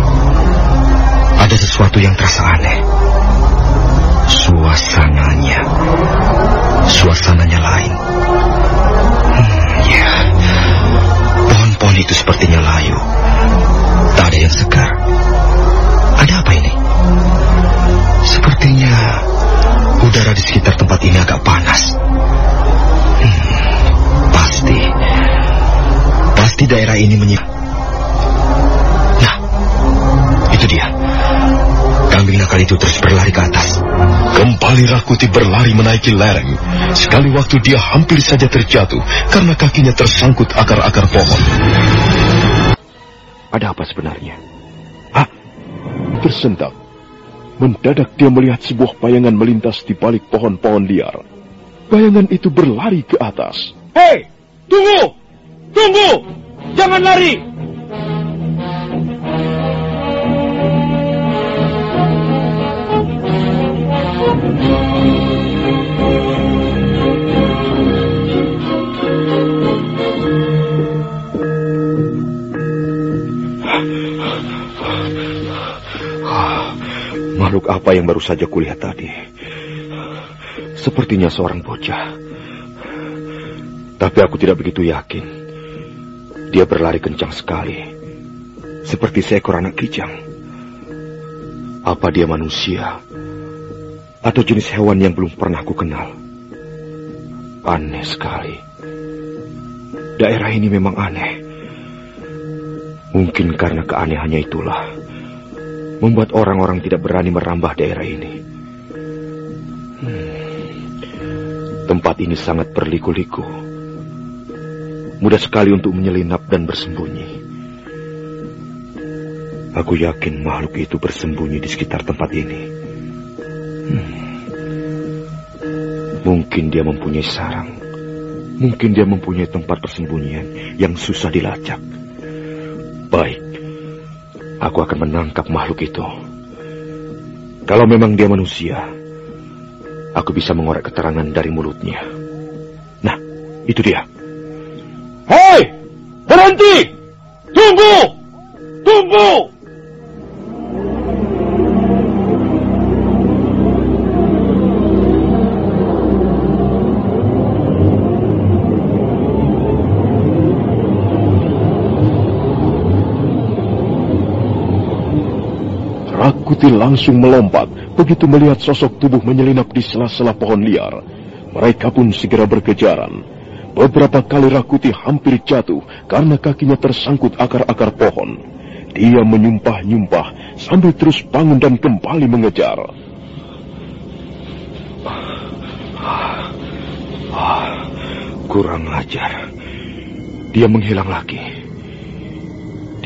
Ada sesuatu yang terasa aneh. Suasananya. Suasananya lain. Hmm, ya. Pohon-pohon itu sepertinya layu. Tak ada yang segar. Ada apa ini? Sepertinya udara di sekitar tempat ini agak panas. Hmm, pasti. Pasti daerah ini menyimpan. Nah, itu dia. Kambing nakal itu terus berlari ke atas. Kembali Rakuti berlari menaiki lereng. Sekali waktu dia hampir saja terjatuh karena kakinya tersangkut akar-akar pohon. Ada apa sebenarnya? Ah, tersentak. Mendadak dia melihat sebuah bayangan melintas di balik pohon-pohon liar. Bayangan itu berlari ke atas. Hei, tunggu! Tunggu! Jangan lari! Makhluk apa yang baru saja kulihat tadi? Sepertinya seorang bocah. Tapi aku tidak begitu yakin. Dia berlari kencang sekali. Seperti seekor anak kijang. Apa dia manusia? Atau jenis hewan yang belum pernah aku kenal? Aneh sekali. Daerah ini memang aneh. Mungkin karena keanehannya itulah membuat orang-orang tidak berani merambah daerah ini. Hmm. Tempat ini sangat berliku-liku. Mudah sekali untuk menyelinap dan bersembunyi. Aku yakin makhluk itu bersembunyi di sekitar tempat ini. Hmm. Mungkin dia mempunyai sarang. Mungkin dia mempunyai tempat persembunyian yang susah dilacak. Aku akan menangkap makhluk itu. Kalau memang dia manusia, aku bisa mengorek keterangan dari mulutnya. Nah, itu dia. Hei! Berhenti! Tunggu! Tunggu! Rakuti langsung melompat begitu melihat sosok tubuh menyelinap di sela-sela pohon liar. Mereka pun segera berkejaran. Beberapa kali Rakuti hampir jatuh karena kakinya tersangkut akar-akar pohon. Dia menyumpah-nyumpah sambil terus bangun dan kembali mengejar. kurang ajar. Dia menghilang lagi.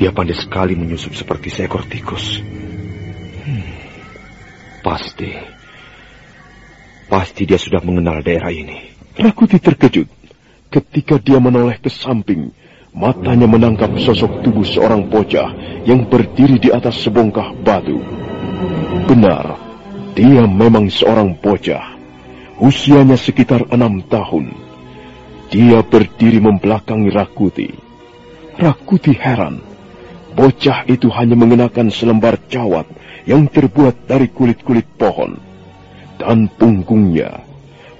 Dia pandai sekali menyusup seperti seekor tikus. Hmm, pasti. Pasti dia sudah mengenal daerah ini. Rakuti terkejut ketika dia menoleh ke samping. Matanya menangkap sosok tubuh seorang bocah yang berdiri di atas sebongkah batu. Benar, dia memang seorang bocah. Usianya sekitar enam tahun. Dia berdiri membelakangi Rakuti. Rakuti heran. Bocah itu hanya mengenakan selembar cawat yang terbuat dari kulit-kulit pohon. Dan punggungnya,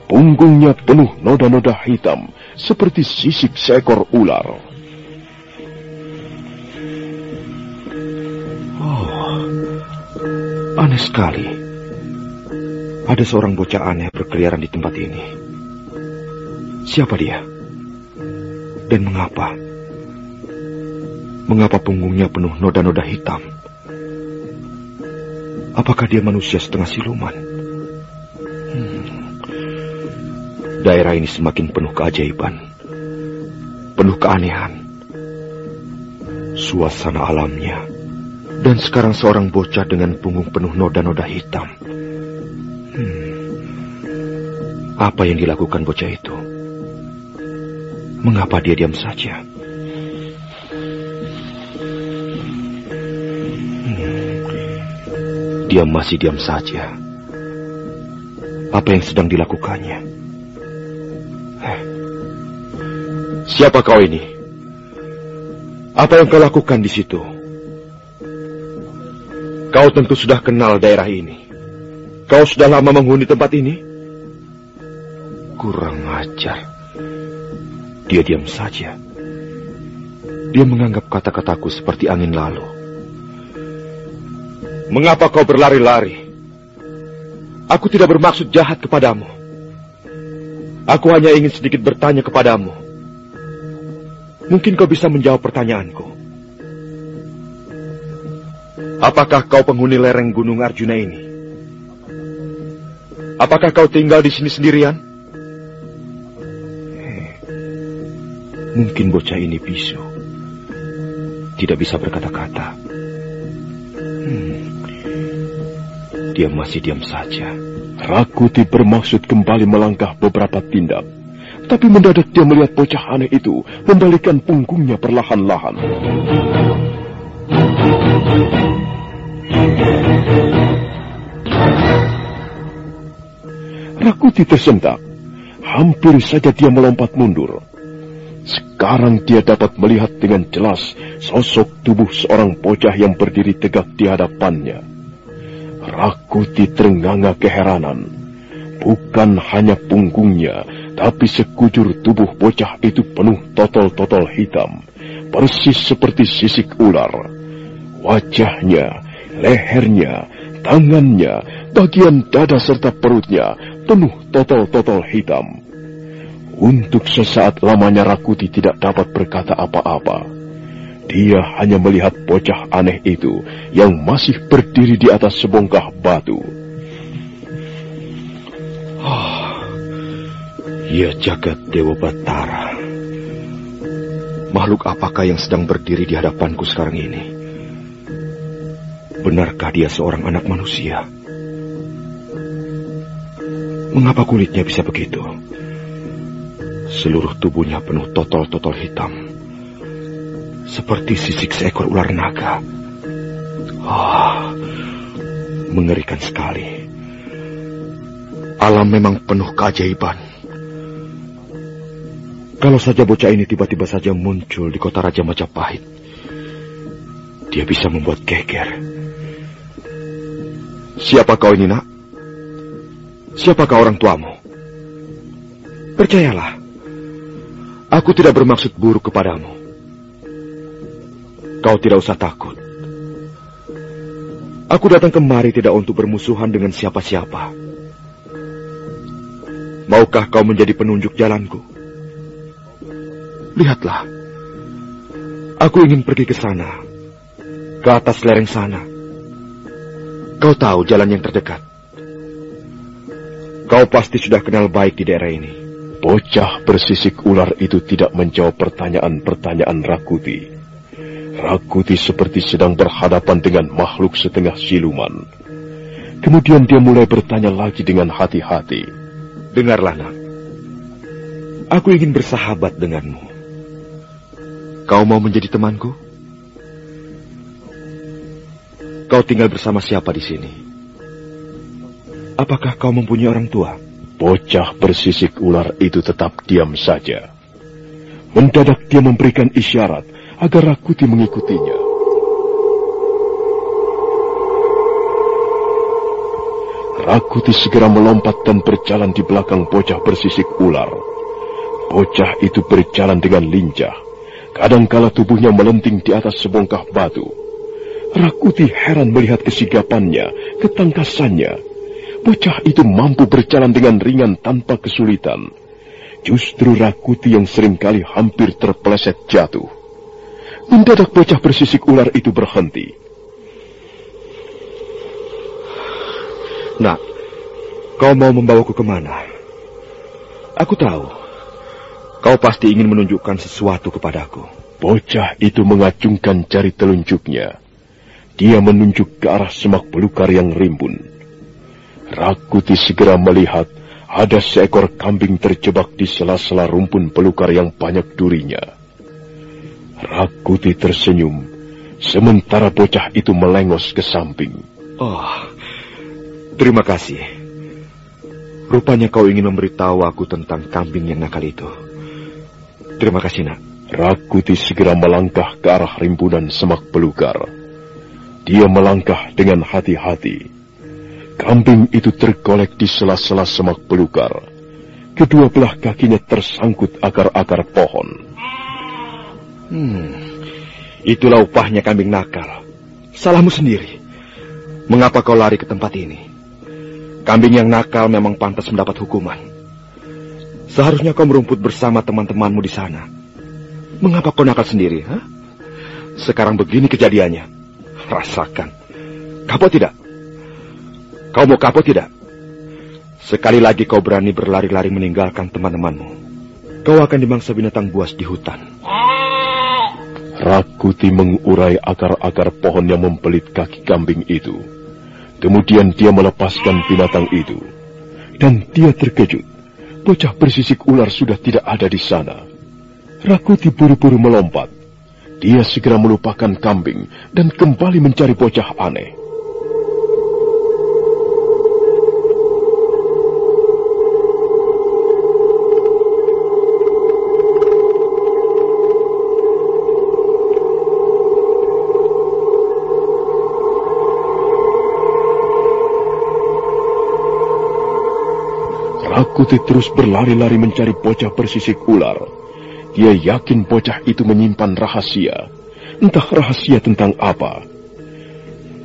punggungnya penuh noda-noda hitam seperti sisik seekor ular. Oh, aneh sekali. Ada seorang bocah aneh berkeliaran di tempat ini. Siapa dia? Dan mengapa? Mengapa punggungnya penuh noda-noda hitam? Apakah dia manusia setengah siluman? Hmm. Daerah ini semakin penuh keajaiban, penuh keanehan. Suasana alamnya, dan sekarang seorang bocah dengan punggung penuh noda-noda hitam. Hmm. Apa yang dilakukan bocah itu? Mengapa dia diam saja? Dia masih diam saja. Apa yang sedang dilakukannya? Eh, siapa kau ini? Apa yang kau lakukan di situ? Kau tentu sudah kenal daerah ini. Kau sudah lama menghuni tempat ini? Kurang ajar. Dia diam saja. Dia menganggap kata-kataku seperti angin lalu. Mengapa kau berlari-lari? Aku tidak bermaksud jahat kepadamu. Aku hanya ingin sedikit bertanya kepadamu. Mungkin kau bisa menjawab pertanyaanku. Apakah kau penghuni lereng Gunung Arjuna ini? Apakah kau tinggal di sini sendirian? Mungkin bocah ini bisu. Tidak bisa berkata-kata. Hmm. Dia masih diam saja. Rakuti bermaksud kembali melangkah beberapa tindak. Tapi mendadak dia melihat bocah aneh itu membalikan punggungnya perlahan-lahan. Rakuti tersentak. Hampir saja dia melompat mundur. Sekarang dia dapat melihat dengan jelas sosok tubuh seorang bocah yang berdiri tegak di hadapannya. Rakuti terenganga keheranan. Bukan hanya punggungnya, tapi sekujur tubuh bocah itu penuh totol-totol hitam, persis seperti sisik ular. Wajahnya, lehernya, tangannya, bagian dada serta perutnya penuh totol-totol hitam. Untuk sesaat lamanya Rakuti tidak dapat berkata apa-apa. Dia hanya melihat bocah aneh itu yang masih berdiri di atas sebongkah batu. Oh, ya jagat Dewa Batara. Makhluk apakah yang sedang berdiri di hadapanku sekarang ini? Benarkah dia seorang anak manusia? Mengapa kulitnya bisa begitu? Seluruh tubuhnya penuh totol-totol hitam. Seperti sisik seekor ular naga. Ah, mengerikan sekali. Alam memang penuh keajaiban. Kalau saja bocah ini tiba-tiba saja muncul di kota Raja Majapahit, dia bisa membuat geger. Siapa kau ini, nak? Siapakah orang tuamu? Percayalah, aku tidak bermaksud buruk kepadamu. Kau tidak usah takut. Aku datang kemari tidak untuk bermusuhan dengan siapa-siapa. Maukah kau menjadi penunjuk jalanku? Lihatlah, aku ingin pergi ke sana, ke atas lereng sana. Kau tahu jalan yang terdekat. Kau pasti sudah kenal baik di daerah ini. Bocah bersisik ular itu tidak menjawab pertanyaan-pertanyaan Rakuti. Rakuti seperti sedang berhadapan dengan makhluk setengah siluman. Kemudian dia mulai bertanya lagi dengan hati-hati. Dengarlah, nak. Aku ingin bersahabat denganmu. Kau mau menjadi temanku? Kau tinggal bersama siapa di sini? Apakah kau mempunyai orang tua? Bocah bersisik ular itu tetap diam saja. Mendadak dia memberikan isyarat agar Rakuti mengikutinya. Rakuti segera melompat dan berjalan di belakang bocah bersisik ular. Bocah itu berjalan dengan lincah. Kadangkala tubuhnya melenting di atas sebongkah batu. Rakuti heran melihat kesigapannya, ketangkasannya, Bocah itu mampu berjalan dengan ringan tanpa kesulitan. Justru Rakuti yang sering kali hampir terpeleset jatuh. Mendadak bocah bersisik ular itu berhenti. Nak, kau mau membawaku ke mana? Aku tahu. Kau pasti ingin menunjukkan sesuatu kepadaku. Bocah itu mengacungkan jari telunjuknya. Dia menunjuk ke arah semak belukar yang rimbun. Rakuti segera melihat ada seekor kambing terjebak di sela-sela rumpun pelukar yang banyak durinya. Rakuti tersenyum, sementara bocah itu melengos ke samping. Oh, terima kasih. Rupanya kau ingin memberitahu aku tentang kambing yang nakal itu. Terima kasih, nak. Rakuti segera melangkah ke arah rimbunan semak belukar. Dia melangkah dengan hati-hati Kambing itu tergolek di sela-sela semak belukar. Kedua belah kakinya tersangkut akar-akar pohon. Hmm, itulah upahnya kambing nakal. Salahmu sendiri. Mengapa kau lari ke tempat ini? Kambing yang nakal memang pantas mendapat hukuman. Seharusnya kau merumput bersama teman-temanmu di sana. Mengapa kau nakal sendiri? Ha? Sekarang begini kejadiannya. Rasakan. Kapok tidak? Kau mau kapok tidak? Sekali lagi kau berani berlari-lari meninggalkan teman-temanmu, kau akan dimangsa binatang buas di hutan. Rakuti mengurai akar-akar pohon yang mempelit kaki kambing itu. Kemudian dia melepaskan binatang itu. Dan dia terkejut. Bocah bersisik ular sudah tidak ada di sana. Rakuti buru-buru melompat. Dia segera melupakan kambing dan kembali mencari bocah aneh. Rakuti terus berlari-lari mencari bocah bersisik ular. Dia yakin bocah itu menyimpan rahasia. Entah rahasia tentang apa.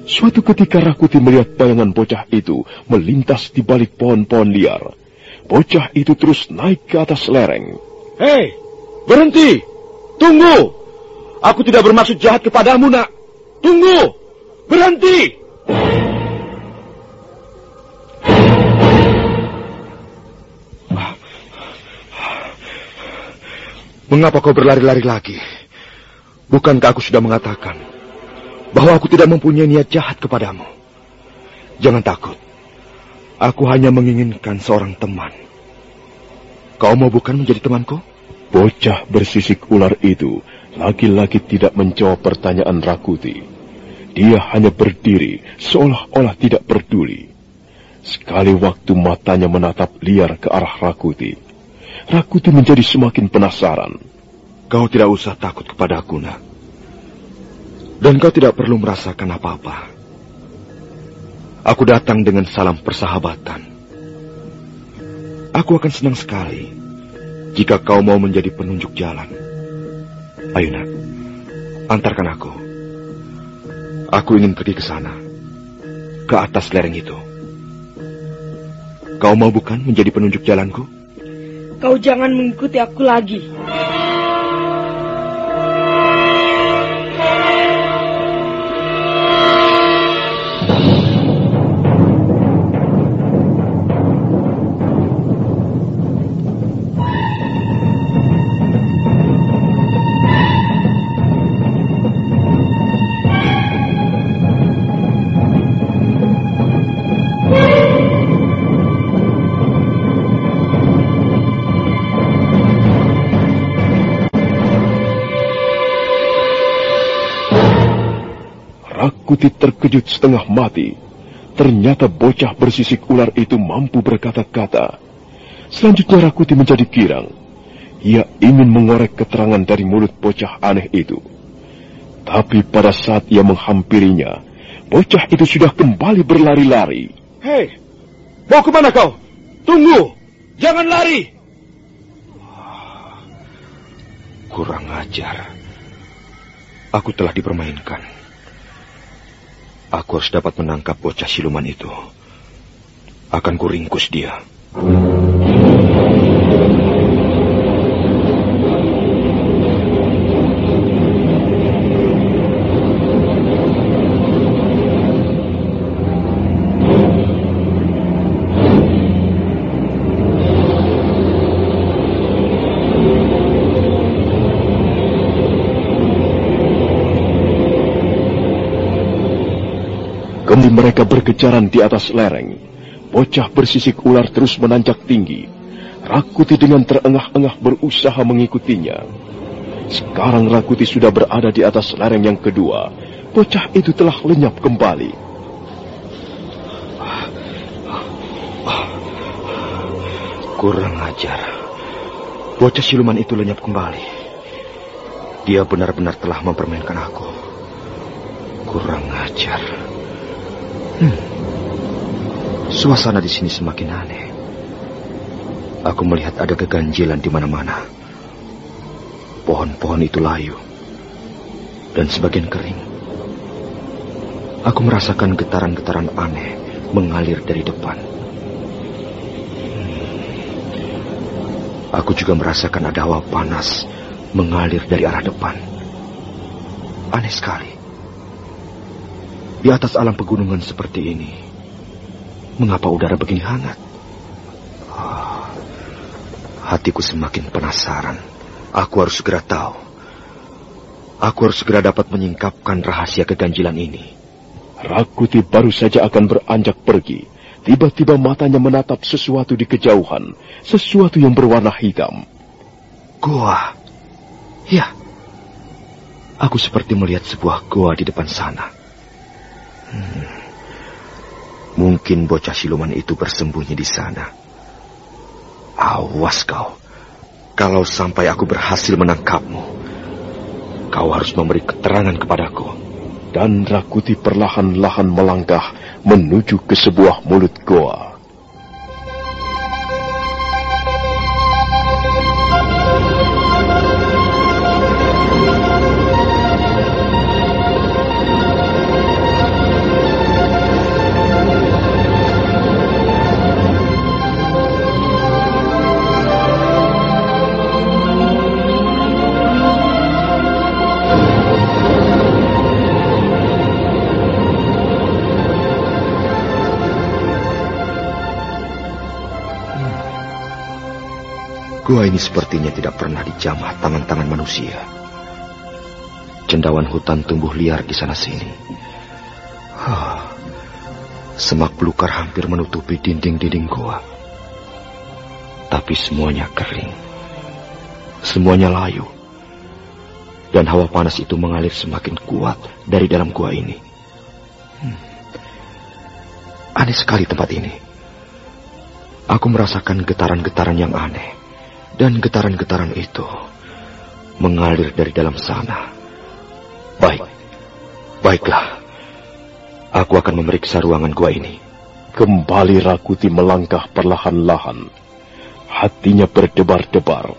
Suatu ketika Rakuti melihat bayangan bocah itu melintas di balik pohon-pohon liar. Bocah itu terus naik ke atas lereng. Hei, berhenti! Tunggu! Aku tidak bermaksud jahat kepadamu, nak. Tunggu! Berhenti! Mengapa kau berlari-lari lagi? Bukankah aku sudah mengatakan bahwa aku tidak mempunyai niat jahat kepadamu? Jangan takut. Aku hanya menginginkan seorang teman. Kau mau bukan menjadi temanku? Bocah bersisik ular itu lagi-lagi tidak menjawab pertanyaan Rakuti. Dia hanya berdiri seolah-olah tidak peduli. Sekali waktu matanya menatap liar ke arah Rakuti. Rakuti menjadi semakin penasaran. Kau tidak usah takut kepada aku, nak. Dan kau tidak perlu merasakan apa-apa. Aku datang dengan salam persahabatan. Aku akan senang sekali jika kau mau menjadi penunjuk jalan. Ayo, nak. Antarkan aku. Aku ingin pergi ke sana. Ke atas lereng itu. Kau mau bukan menjadi penunjuk jalanku? Kau jangan mengikuti aku lagi. Rakuti terkejut setengah mati. Ternyata bocah bersisik ular itu mampu berkata-kata. Selanjutnya Rakuti menjadi girang. Ia ingin mengorek keterangan dari mulut bocah aneh itu. Tapi pada saat ia menghampirinya, bocah itu sudah kembali berlari-lari. Hei, mau ke mana kau? Tunggu, jangan lari. Kurang ajar. Aku telah dipermainkan. Aku harus dapat menangkap bocah siluman itu. Akan kuringkus dia. Kembali mereka berkejaran di atas lereng. Bocah bersisik ular terus menanjak tinggi. Rakuti dengan terengah-engah berusaha mengikutinya. Sekarang Rakuti sudah berada di atas lereng yang kedua. Bocah itu telah lenyap kembali. Kurang ajar. Bocah siluman itu lenyap kembali. Dia benar-benar telah mempermainkan aku. Kurang ajar. Hmm. Suasana di sini semakin aneh. Aku melihat ada keganjilan di mana-mana. Pohon-pohon itu layu dan sebagian kering. Aku merasakan getaran-getaran aneh mengalir dari depan. Aku juga merasakan ada hawa panas mengalir dari arah depan. Aneh sekali. Di atas alam pegunungan seperti ini, mengapa udara begini hangat? Hatiku semakin penasaran. Aku harus segera tahu. Aku harus segera dapat menyingkapkan rahasia keganjilan ini. Rakuti baru saja akan beranjak pergi. Tiba-tiba matanya menatap sesuatu di kejauhan. Sesuatu yang berwarna hitam. Goa. Ya. Aku seperti melihat sebuah goa di depan sana. Mungkin bocah siluman itu bersembunyi di sana. Awas kau. Kalau sampai aku berhasil menangkapmu, kau harus memberi keterangan kepadaku dan Rakuti perlahan-lahan melangkah menuju ke sebuah mulut goa. Gua ini sepertinya tidak pernah dijamah tangan-tangan manusia. Cendawan hutan tumbuh liar di sana sini. Huh. Semak belukar hampir menutupi dinding-dinding gua. Tapi semuanya kering. Semuanya layu. Dan hawa panas itu mengalir semakin kuat dari dalam gua ini. Hmm. Aneh sekali tempat ini. Aku merasakan getaran-getaran yang aneh. Dan getaran-getaran itu mengalir dari dalam sana. Baik, baiklah. Aku akan memeriksa ruangan gua ini. Kembali Rakuti melangkah perlahan-lahan. Hatinya berdebar-debar.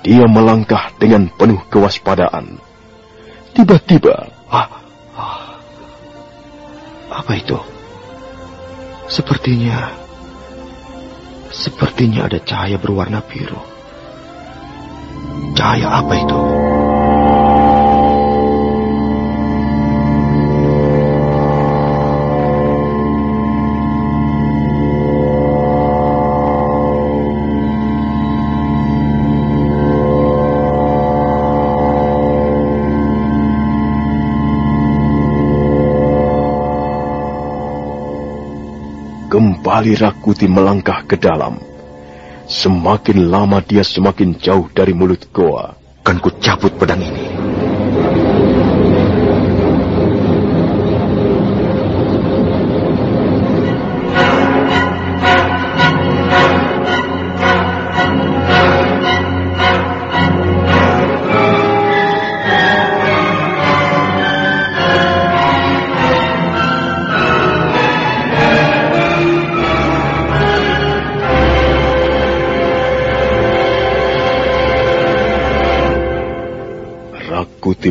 Dia melangkah dengan penuh kewaspadaan. Tiba-tiba... Ah, ah, apa itu? Sepertinya Sepertinya ada cahaya berwarna biru. Cahaya apa itu? Kembali Rakuti melangkah ke dalam. Semakin lama dia semakin jauh dari mulut goa. Kan ku cabut pedang ini.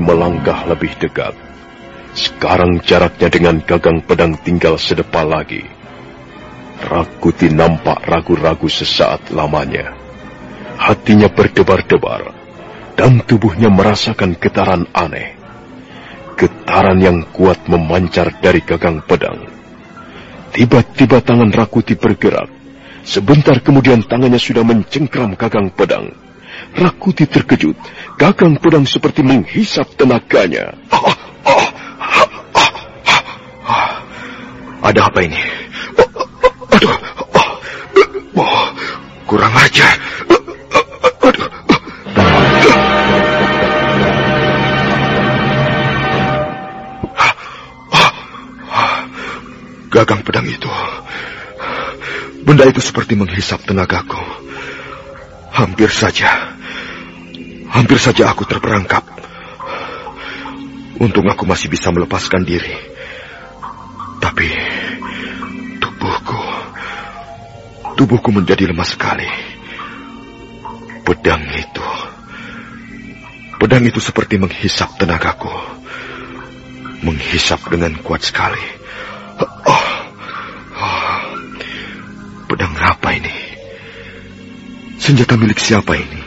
Melangkah lebih dekat. Sekarang jaraknya dengan gagang pedang tinggal sedepal lagi. Rakuti nampak ragu-ragu sesaat lamanya. Hatinya berdebar-debar, dan tubuhnya merasakan getaran aneh. Getaran yang kuat memancar dari gagang pedang. Tiba-tiba tangan Rakuti bergerak. Sebentar kemudian tangannya sudah mencengkram gagang pedang Rakuti terkejut. Gagang pedang seperti menghisap tenaganya. Ada apa ini? Aduh, kurang aja. Aduh. Gagang pedang itu. Benda itu seperti menghisap tenagaku. Hampir saja. Hampir saja aku terperangkap. Untung aku masih bisa melepaskan diri. Tapi tubuhku tubuhku menjadi lemah sekali. Pedang itu pedang itu seperti menghisap tenagaku. Menghisap dengan kuat sekali. Oh, oh. Pedang apa ini? Senjata milik siapa ini?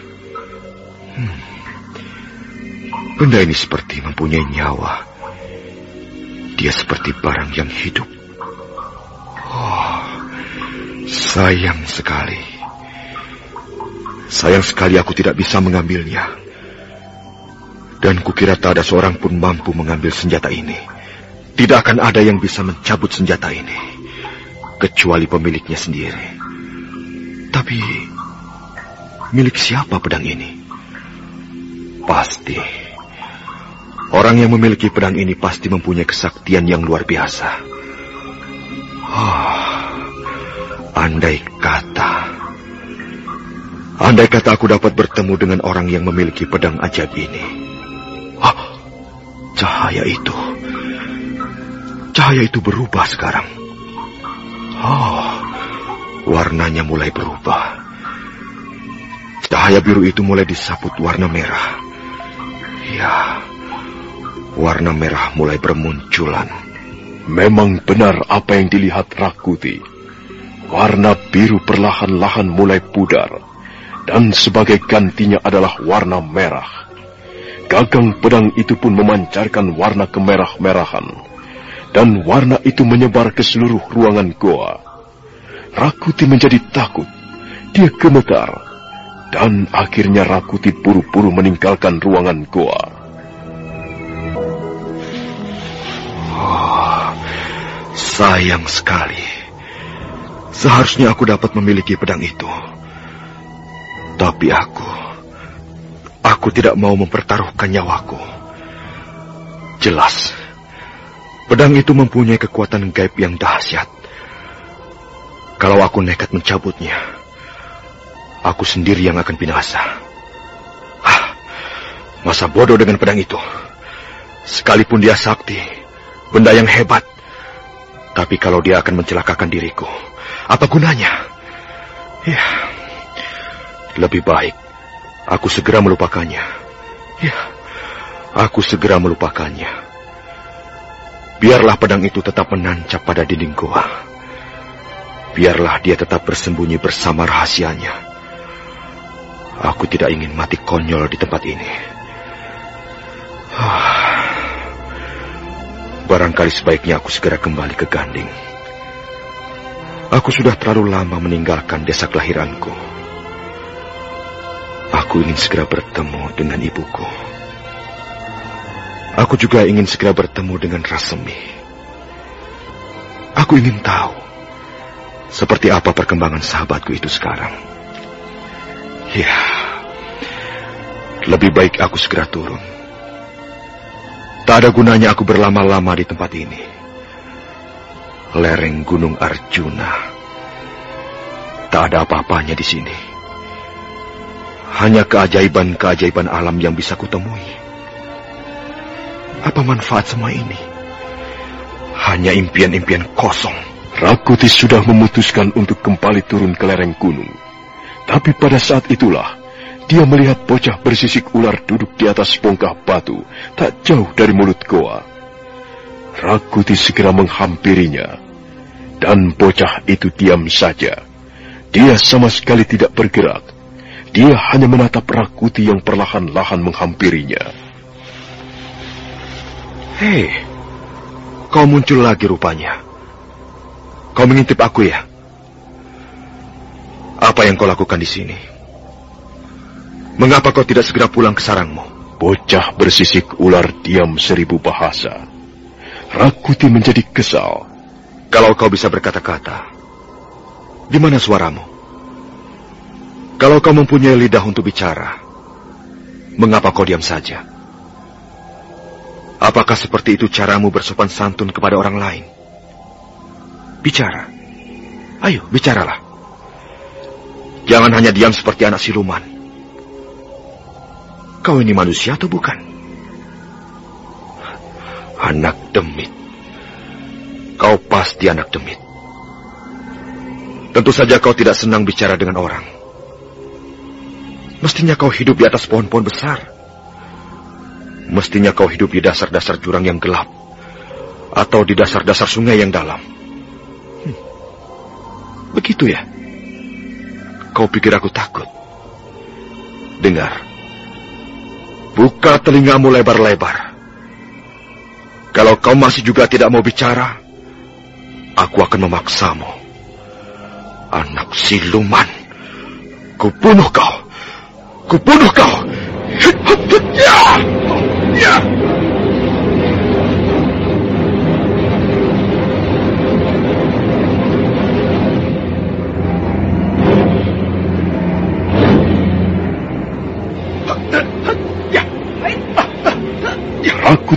Benda ini seperti mempunyai nyawa. Dia seperti barang yang hidup. Oh, sayang sekali. Sayang sekali aku tidak bisa mengambilnya. Dan kukira tak ada seorang pun mampu mengambil senjata ini. Tidak akan ada yang bisa mencabut senjata ini. Kecuali pemiliknya sendiri. Tapi, milik siapa pedang ini? Pasti. Orang yang memiliki pedang ini pasti mempunyai kesaktian yang luar biasa. Oh, andai kata. Andai kata aku dapat bertemu dengan orang yang memiliki pedang ajaib ini. Ah, cahaya itu. Cahaya itu berubah sekarang. Oh, warnanya mulai berubah. Cahaya biru itu mulai disaput warna merah. Ya, warna merah mulai bermunculan. Memang benar apa yang dilihat Rakuti. Warna biru perlahan-lahan mulai pudar. Dan sebagai gantinya adalah warna merah. Gagang pedang itu pun memancarkan warna kemerah-merahan. Dan warna itu menyebar ke seluruh ruangan goa. Rakuti menjadi takut. Dia gemetar. Dan akhirnya Rakuti buru-buru meninggalkan ruangan goa. Oh, sayang sekali. Seharusnya aku dapat memiliki pedang itu. Tapi aku Aku tidak mau mempertaruhkan nyawaku. Jelas, pedang itu mempunyai kekuatan gaib yang dahsyat. Kalau aku nekat mencabutnya, aku sendiri yang akan binasa. Ah, masa bodoh dengan pedang itu. Sekalipun dia sakti, benda yang hebat. Tapi kalau dia akan mencelakakan diriku, apa gunanya? Ya, lebih baik Aku segera melupakannya. Ya, aku segera melupakannya. Biarlah pedang itu tetap menancap pada dinding gua. Biarlah dia tetap bersembunyi bersama rahasianya. Aku tidak ingin mati konyol di tempat ini. Barangkali sebaiknya aku segera kembali ke Ganding. Aku sudah terlalu lama meninggalkan desa kelahiranku. Aku ingin segera bertemu dengan ibuku. Aku juga ingin segera bertemu dengan Rasemi. Aku ingin tahu seperti apa perkembangan sahabatku itu sekarang. Ya, lebih baik aku segera turun. Tak ada gunanya aku berlama-lama di tempat ini. Lereng Gunung Arjuna. Tak ada apa-apanya di sini. Hanya keajaiban-keajaiban alam yang bisa kutemui. Apa manfaat semua ini? Hanya impian-impian kosong. Rakuti sudah memutuskan untuk kembali turun ke lereng gunung. Tapi pada saat itulah, dia melihat bocah bersisik ular duduk di atas bongkah batu, tak jauh dari mulut goa. Rakuti segera menghampirinya, dan bocah itu diam saja. Dia sama sekali tidak bergerak, dia hanya menatap Rakuti yang perlahan-lahan menghampirinya. Hei, kau muncul lagi rupanya. Kau mengintip aku ya? Apa yang kau lakukan di sini? Mengapa kau tidak segera pulang ke sarangmu? Bocah bersisik ular diam seribu bahasa. Rakuti menjadi kesal. Kalau kau bisa berkata-kata, di mana suaramu? Kalau kau mempunyai lidah untuk bicara, mengapa kau diam saja? Apakah seperti itu caramu bersopan santun kepada orang lain? Bicara. Ayo, bicaralah. Jangan hanya diam seperti anak siluman. Kau ini manusia atau bukan? Anak demit. Kau pasti anak demit. Tentu saja kau tidak senang bicara dengan orang. Mestinya kau hidup di atas pohon-pohon besar. Mestinya kau hidup di dasar-dasar jurang yang gelap. Atau di dasar-dasar sungai yang dalam. Hmm. Begitu ya? Kau pikir aku takut? Dengar. Buka telingamu lebar-lebar. Kalau kau masih juga tidak mau bicara, aku akan memaksamu. Anak siluman, kubunuh kau. Kubunuh kau! Ya! Ya!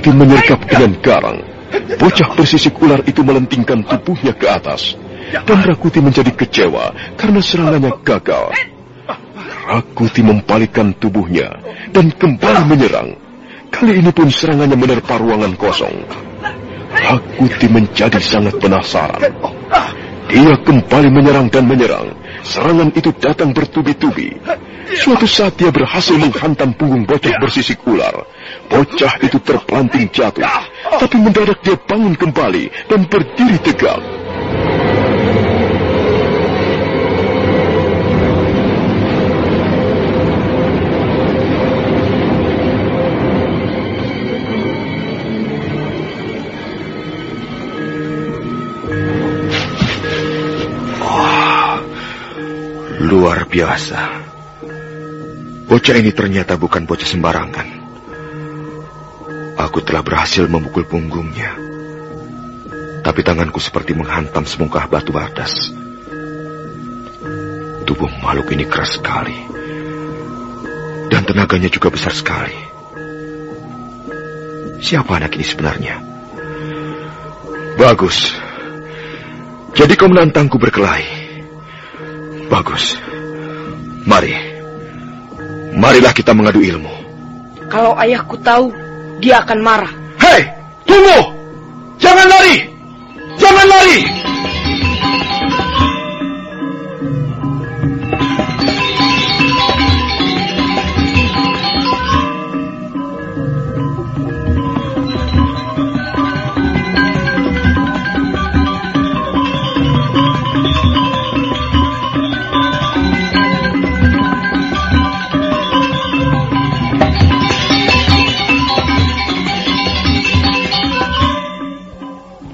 Rakuti menyergap dengan garang. Bocah bersisik ular itu melentingkan tubuhnya ke atas. Dan Rakuti menjadi kecewa karena serangannya gagal. Rakuti membalikkan tubuhnya dan kembali menyerang. Kali ini pun serangannya menerpa ruangan kosong. Rakuti menjadi sangat penasaran. Dia kembali menyerang dan menyerang. Serangan itu datang bertubi-tubi. Suatu saat dia berhasil menghantam punggung bocah bersisik ular. Bocah itu terpelanting jatuh. Tapi mendadak dia bangun kembali dan berdiri tegak. Luar biasa. Bocah ini ternyata bukan bocah sembarangan. Aku telah berhasil memukul punggungnya. Tapi tanganku seperti menghantam semungkah batu batas. Tubuh makhluk ini keras sekali. Dan tenaganya juga besar sekali. Siapa anak ini sebenarnya? Bagus. Jadi kau menantangku berkelahi. Bagus. Mari. Marilah kita mengadu ilmu. Kalau ayahku tahu, dia akan marah. Hei, tunggu! Jangan lari! Jangan lari!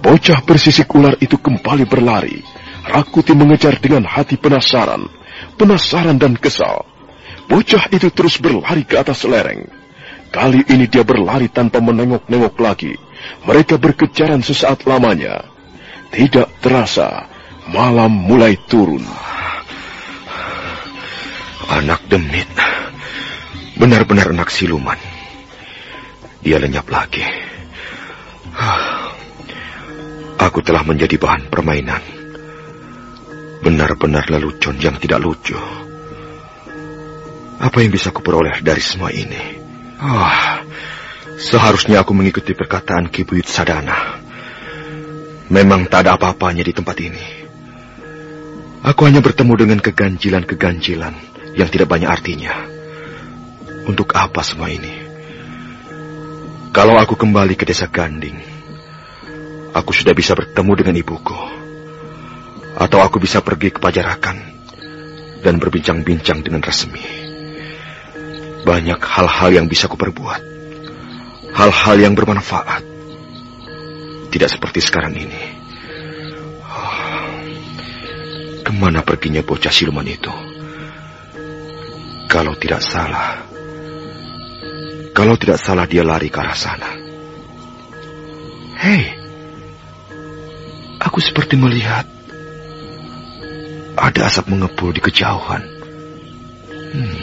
Bocah bersisik ular itu kembali berlari. Rakuti mengejar dengan hati penasaran, penasaran dan kesal. Bocah itu terus berlari ke atas lereng. Kali ini dia berlari tanpa menengok-nengok lagi. Mereka berkejaran sesaat lamanya. Tidak terasa, malam mulai turun. Anak demit. Benar-benar anak siluman. Dia lenyap lagi. Aku telah menjadi bahan permainan. Benar-benar lelucon yang tidak lucu. Apa yang bisa kuperoleh dari semua ini? Ah, seharusnya aku mengikuti perkataan Ki Buyut Sadana. Memang tak ada apa-apanya di tempat ini. Aku hanya bertemu dengan keganjilan-keganjilan yang tidak banyak artinya. Untuk apa semua ini? Kalau aku kembali ke desa Ganding, aku sudah bisa bertemu dengan ibuku. Atau aku bisa pergi ke Pajarakan dan berbincang-bincang dengan resmi. Banyak hal-hal yang bisa kuperbuat. Hal-hal yang bermanfaat. Tidak seperti sekarang ini. Oh, ke mana perginya bocah siluman itu? Kalau tidak salah, kalau tidak salah dia lari ke arah sana. Hei, aku seperti melihat ada asap mengepul di kejauhan. Hmm,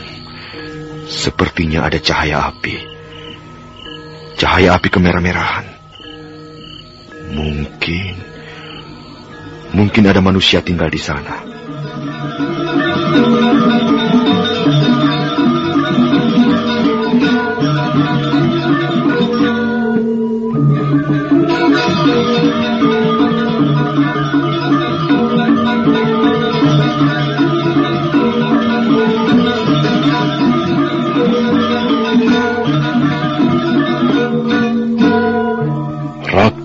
sepertinya ada cahaya api. Cahaya api kemerah-merahan. Mungkin, mungkin ada manusia tinggal di sana.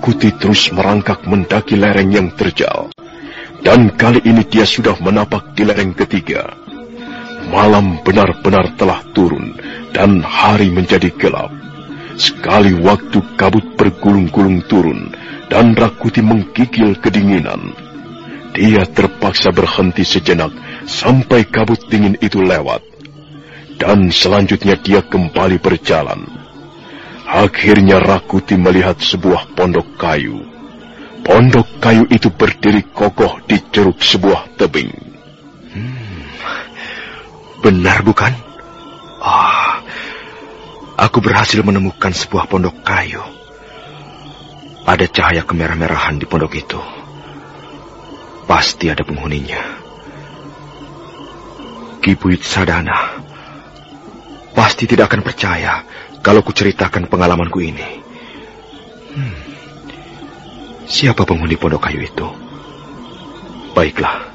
Rakuti terus merangkak mendaki lereng yang terjal. Dan kali ini dia sudah menapak di lereng ketiga. Malam benar-benar telah turun dan hari menjadi gelap. Sekali waktu kabut bergulung-gulung turun dan Rakuti menggigil kedinginan. Dia terpaksa berhenti sejenak sampai kabut dingin itu lewat. Dan selanjutnya dia kembali berjalan. Akhirnya Rakuti melihat sebuah pondok kayu. Pondok kayu itu berdiri kokoh di ceruk sebuah tebing. Hmm, benar bukan? Ah, aku berhasil menemukan sebuah pondok kayu. Ada cahaya kemerah-merahan di pondok itu. Pasti ada penghuninya. Kibuit Sadana pasti tidak akan percaya kalau kuceritakan pengalamanku ini. Hmm. Siapa penghuni pondok kayu itu? Baiklah.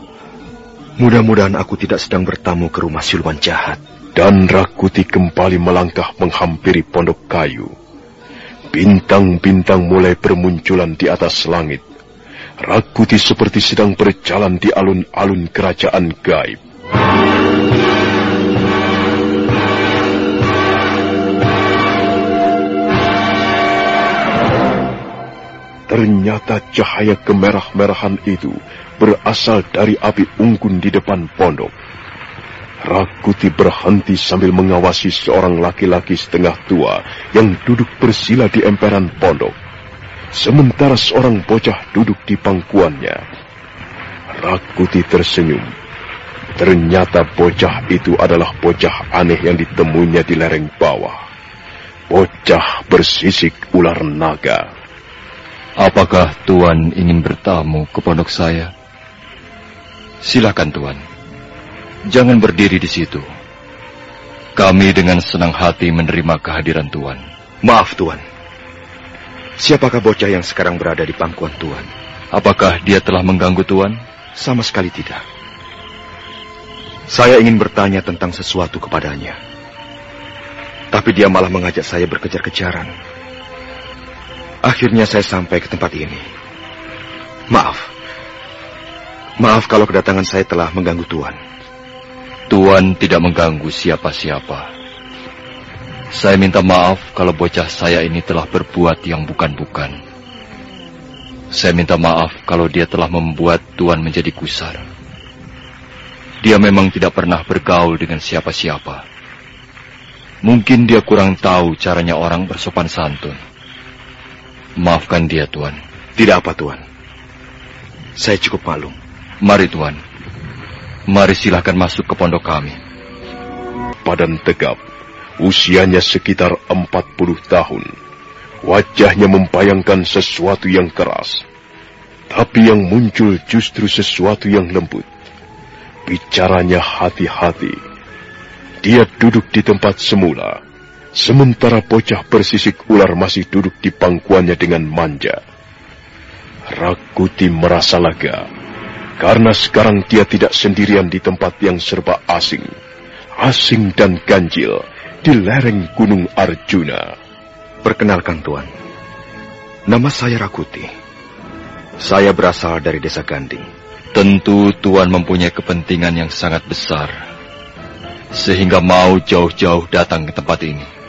Mudah-mudahan aku tidak sedang bertamu ke rumah siluman jahat. Dan Rakuti kembali melangkah menghampiri pondok kayu. Bintang-bintang mulai bermunculan di atas langit. Rakuti seperti sedang berjalan di alun-alun kerajaan gaib. Ternyata cahaya kemerah-merahan itu berasal dari api unggun di depan pondok. Rakuti berhenti sambil mengawasi seorang laki-laki setengah tua yang duduk bersila di emperan pondok. Sementara seorang bocah duduk di pangkuannya. Rakuti tersenyum. Ternyata bocah itu adalah bocah aneh yang ditemuinya di lereng bawah. Bocah bersisik ular naga. Apakah Tuan ingin bertamu ke pondok saya? Silakan Tuan. Jangan berdiri di situ. Kami dengan senang hati menerima kehadiran Tuan. Maaf Tuan. Siapakah bocah yang sekarang berada di pangkuan Tuan? Apakah dia telah mengganggu Tuan? Sama sekali tidak. Saya ingin bertanya tentang sesuatu kepadanya. Tapi dia malah mengajak saya berkejar-kejaran. Akhirnya saya sampai ke tempat ini. Maaf. Maaf kalau kedatangan saya telah mengganggu Tuan. Tuan tidak mengganggu siapa-siapa. Saya minta maaf kalau bocah saya ini telah berbuat yang bukan-bukan. Saya minta maaf kalau dia telah membuat Tuan menjadi gusar. Dia memang tidak pernah bergaul dengan siapa-siapa. Mungkin dia kurang tahu caranya orang bersopan santun. Maafkan dia, Tuan. Tidak apa, Tuan. Saya cukup malu. Mari, Tuan. Mari silahkan masuk ke pondok kami. Padan tegap, usianya sekitar 40 tahun. Wajahnya membayangkan sesuatu yang keras. Tapi yang muncul justru sesuatu yang lembut. Bicaranya hati-hati. Dia duduk di tempat semula Sementara bocah bersisik ular masih duduk di pangkuannya dengan manja. Rakuti merasa lega, karena sekarang dia tidak sendirian di tempat yang serba asing. Asing dan ganjil di lereng Gunung Arjuna. Perkenalkan Tuan, nama saya Rakuti. Saya berasal dari desa Ganding. Tentu Tuan mempunyai kepentingan yang sangat besar, sehingga mau jauh-jauh datang ke tempat ini.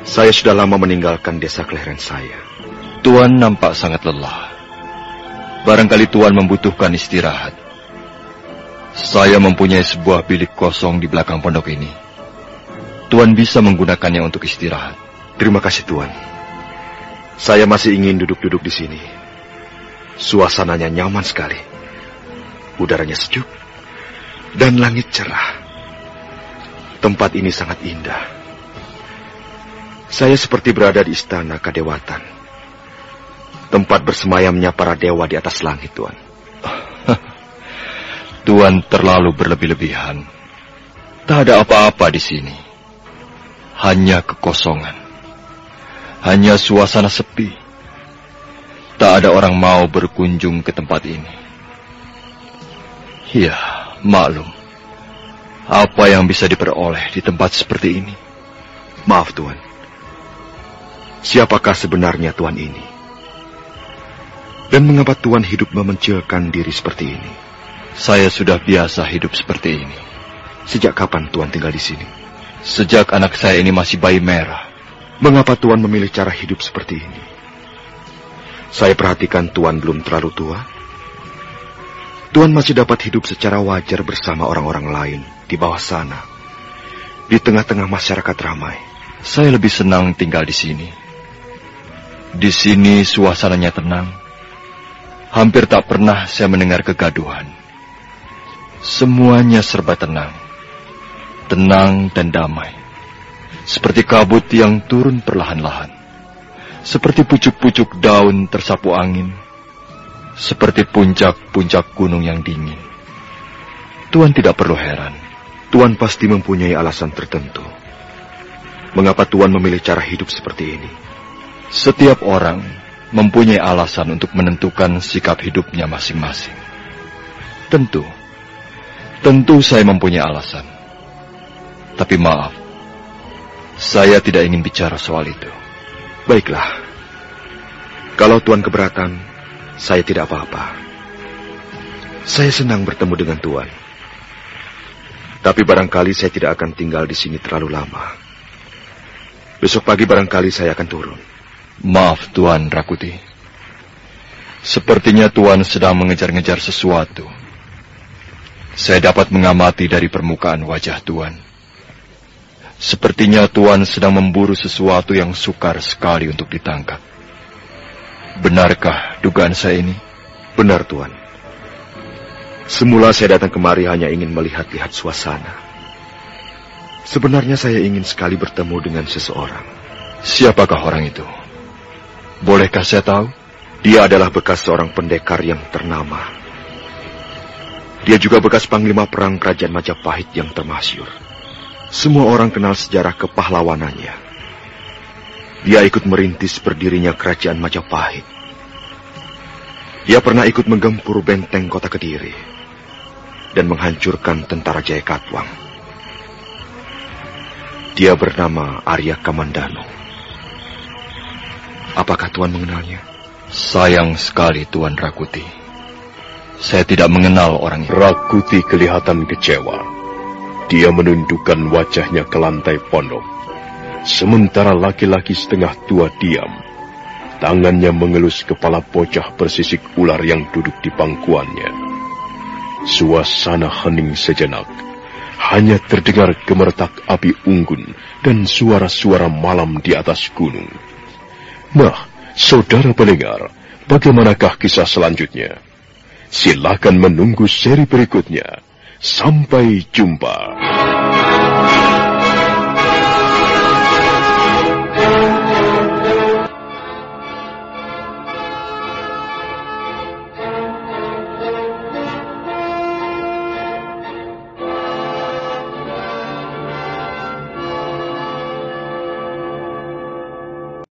Saya sudah lama meninggalkan desa kelahiran saya. Tuan nampak sangat lelah. Barangkali Tuan membutuhkan istirahat. Saya mempunyai sebuah bilik kosong di belakang pondok ini. Tuan bisa menggunakannya untuk istirahat. Terima kasih Tuan. Saya masih ingin duduk-duduk di sini. Suasananya nyaman sekali. Udaranya sejuk. Dan langit cerah. Tempat ini sangat indah. Saya seperti berada di istana Kadewatan. Tempat bersemayamnya para dewa di atas langit, Tuan. Tuan terlalu berlebih-lebihan. Tak ada apa-apa di sini. Hanya kekosongan. Hanya suasana sepi. Tak ada orang mau berkunjung ke tempat ini. Ya, maklum. Apa yang bisa diperoleh di tempat seperti ini? Maaf, Tuan. Siapakah sebenarnya Tuhan ini? Dan mengapa Tuhan hidup memencilkan diri seperti ini? Saya sudah biasa hidup seperti ini. Sejak kapan Tuhan tinggal di sini? Sejak anak saya ini masih bayi merah. Mengapa Tuhan memilih cara hidup seperti ini? Saya perhatikan Tuhan belum terlalu tua. Tuhan masih dapat hidup secara wajar bersama orang-orang lain di bawah sana. di tengah-tengah masyarakat ramai. Saya lebih senang tinggal di sini. Di sini suasananya tenang. Hampir tak pernah saya mendengar kegaduhan. Semuanya serba tenang. Tenang dan damai. Seperti kabut yang turun perlahan-lahan. Seperti pucuk-pucuk daun tersapu angin. Seperti puncak-puncak gunung yang dingin. Tuan tidak perlu heran. Tuan pasti mempunyai alasan tertentu. Mengapa Tuan memilih cara hidup seperti ini? Setiap orang mempunyai alasan untuk menentukan sikap hidupnya masing-masing. Tentu, tentu saya mempunyai alasan. Tapi maaf, saya tidak ingin bicara soal itu. Baiklah, kalau Tuan keberatan, saya tidak apa-apa. Saya senang bertemu dengan Tuan. Tapi barangkali saya tidak akan tinggal di sini terlalu lama. Besok pagi barangkali saya akan turun. Maaf Tuan Rakuti. Sepertinya Tuan sedang mengejar-ngejar sesuatu. Saya dapat mengamati dari permukaan wajah Tuan. Sepertinya Tuan sedang memburu sesuatu yang sukar sekali untuk ditangkap. Benarkah dugaan saya ini? Benar, Tuan. Semula saya datang kemari hanya ingin melihat-lihat suasana. Sebenarnya saya ingin sekali bertemu dengan seseorang. Siapakah orang itu? Bolehkah saya tahu? Dia adalah bekas seorang pendekar yang ternama. Dia juga bekas panglima perang kerajaan Majapahit yang termasyur. Semua orang kenal sejarah kepahlawanannya. Dia ikut merintis berdirinya kerajaan Majapahit. Dia pernah ikut menggempur benteng kota Kediri dan menghancurkan tentara Jaya Katwang. Dia bernama Arya Kamandano. Apakah Tuan mengenalnya? Sayang sekali Tuan Rakuti. Saya tidak mengenal orang itu. Rakuti kelihatan kecewa. Dia menundukkan wajahnya ke lantai pondok. Sementara laki-laki setengah tua diam. Tangannya mengelus kepala bocah bersisik ular yang duduk di pangkuannya. Suasana hening sejenak. Hanya terdengar gemertak api unggun dan suara-suara malam di atas gunung. Nah, saudara pendengar, bagaimanakah kisah selanjutnya? Silakan menunggu seri berikutnya. Sampai jumpa.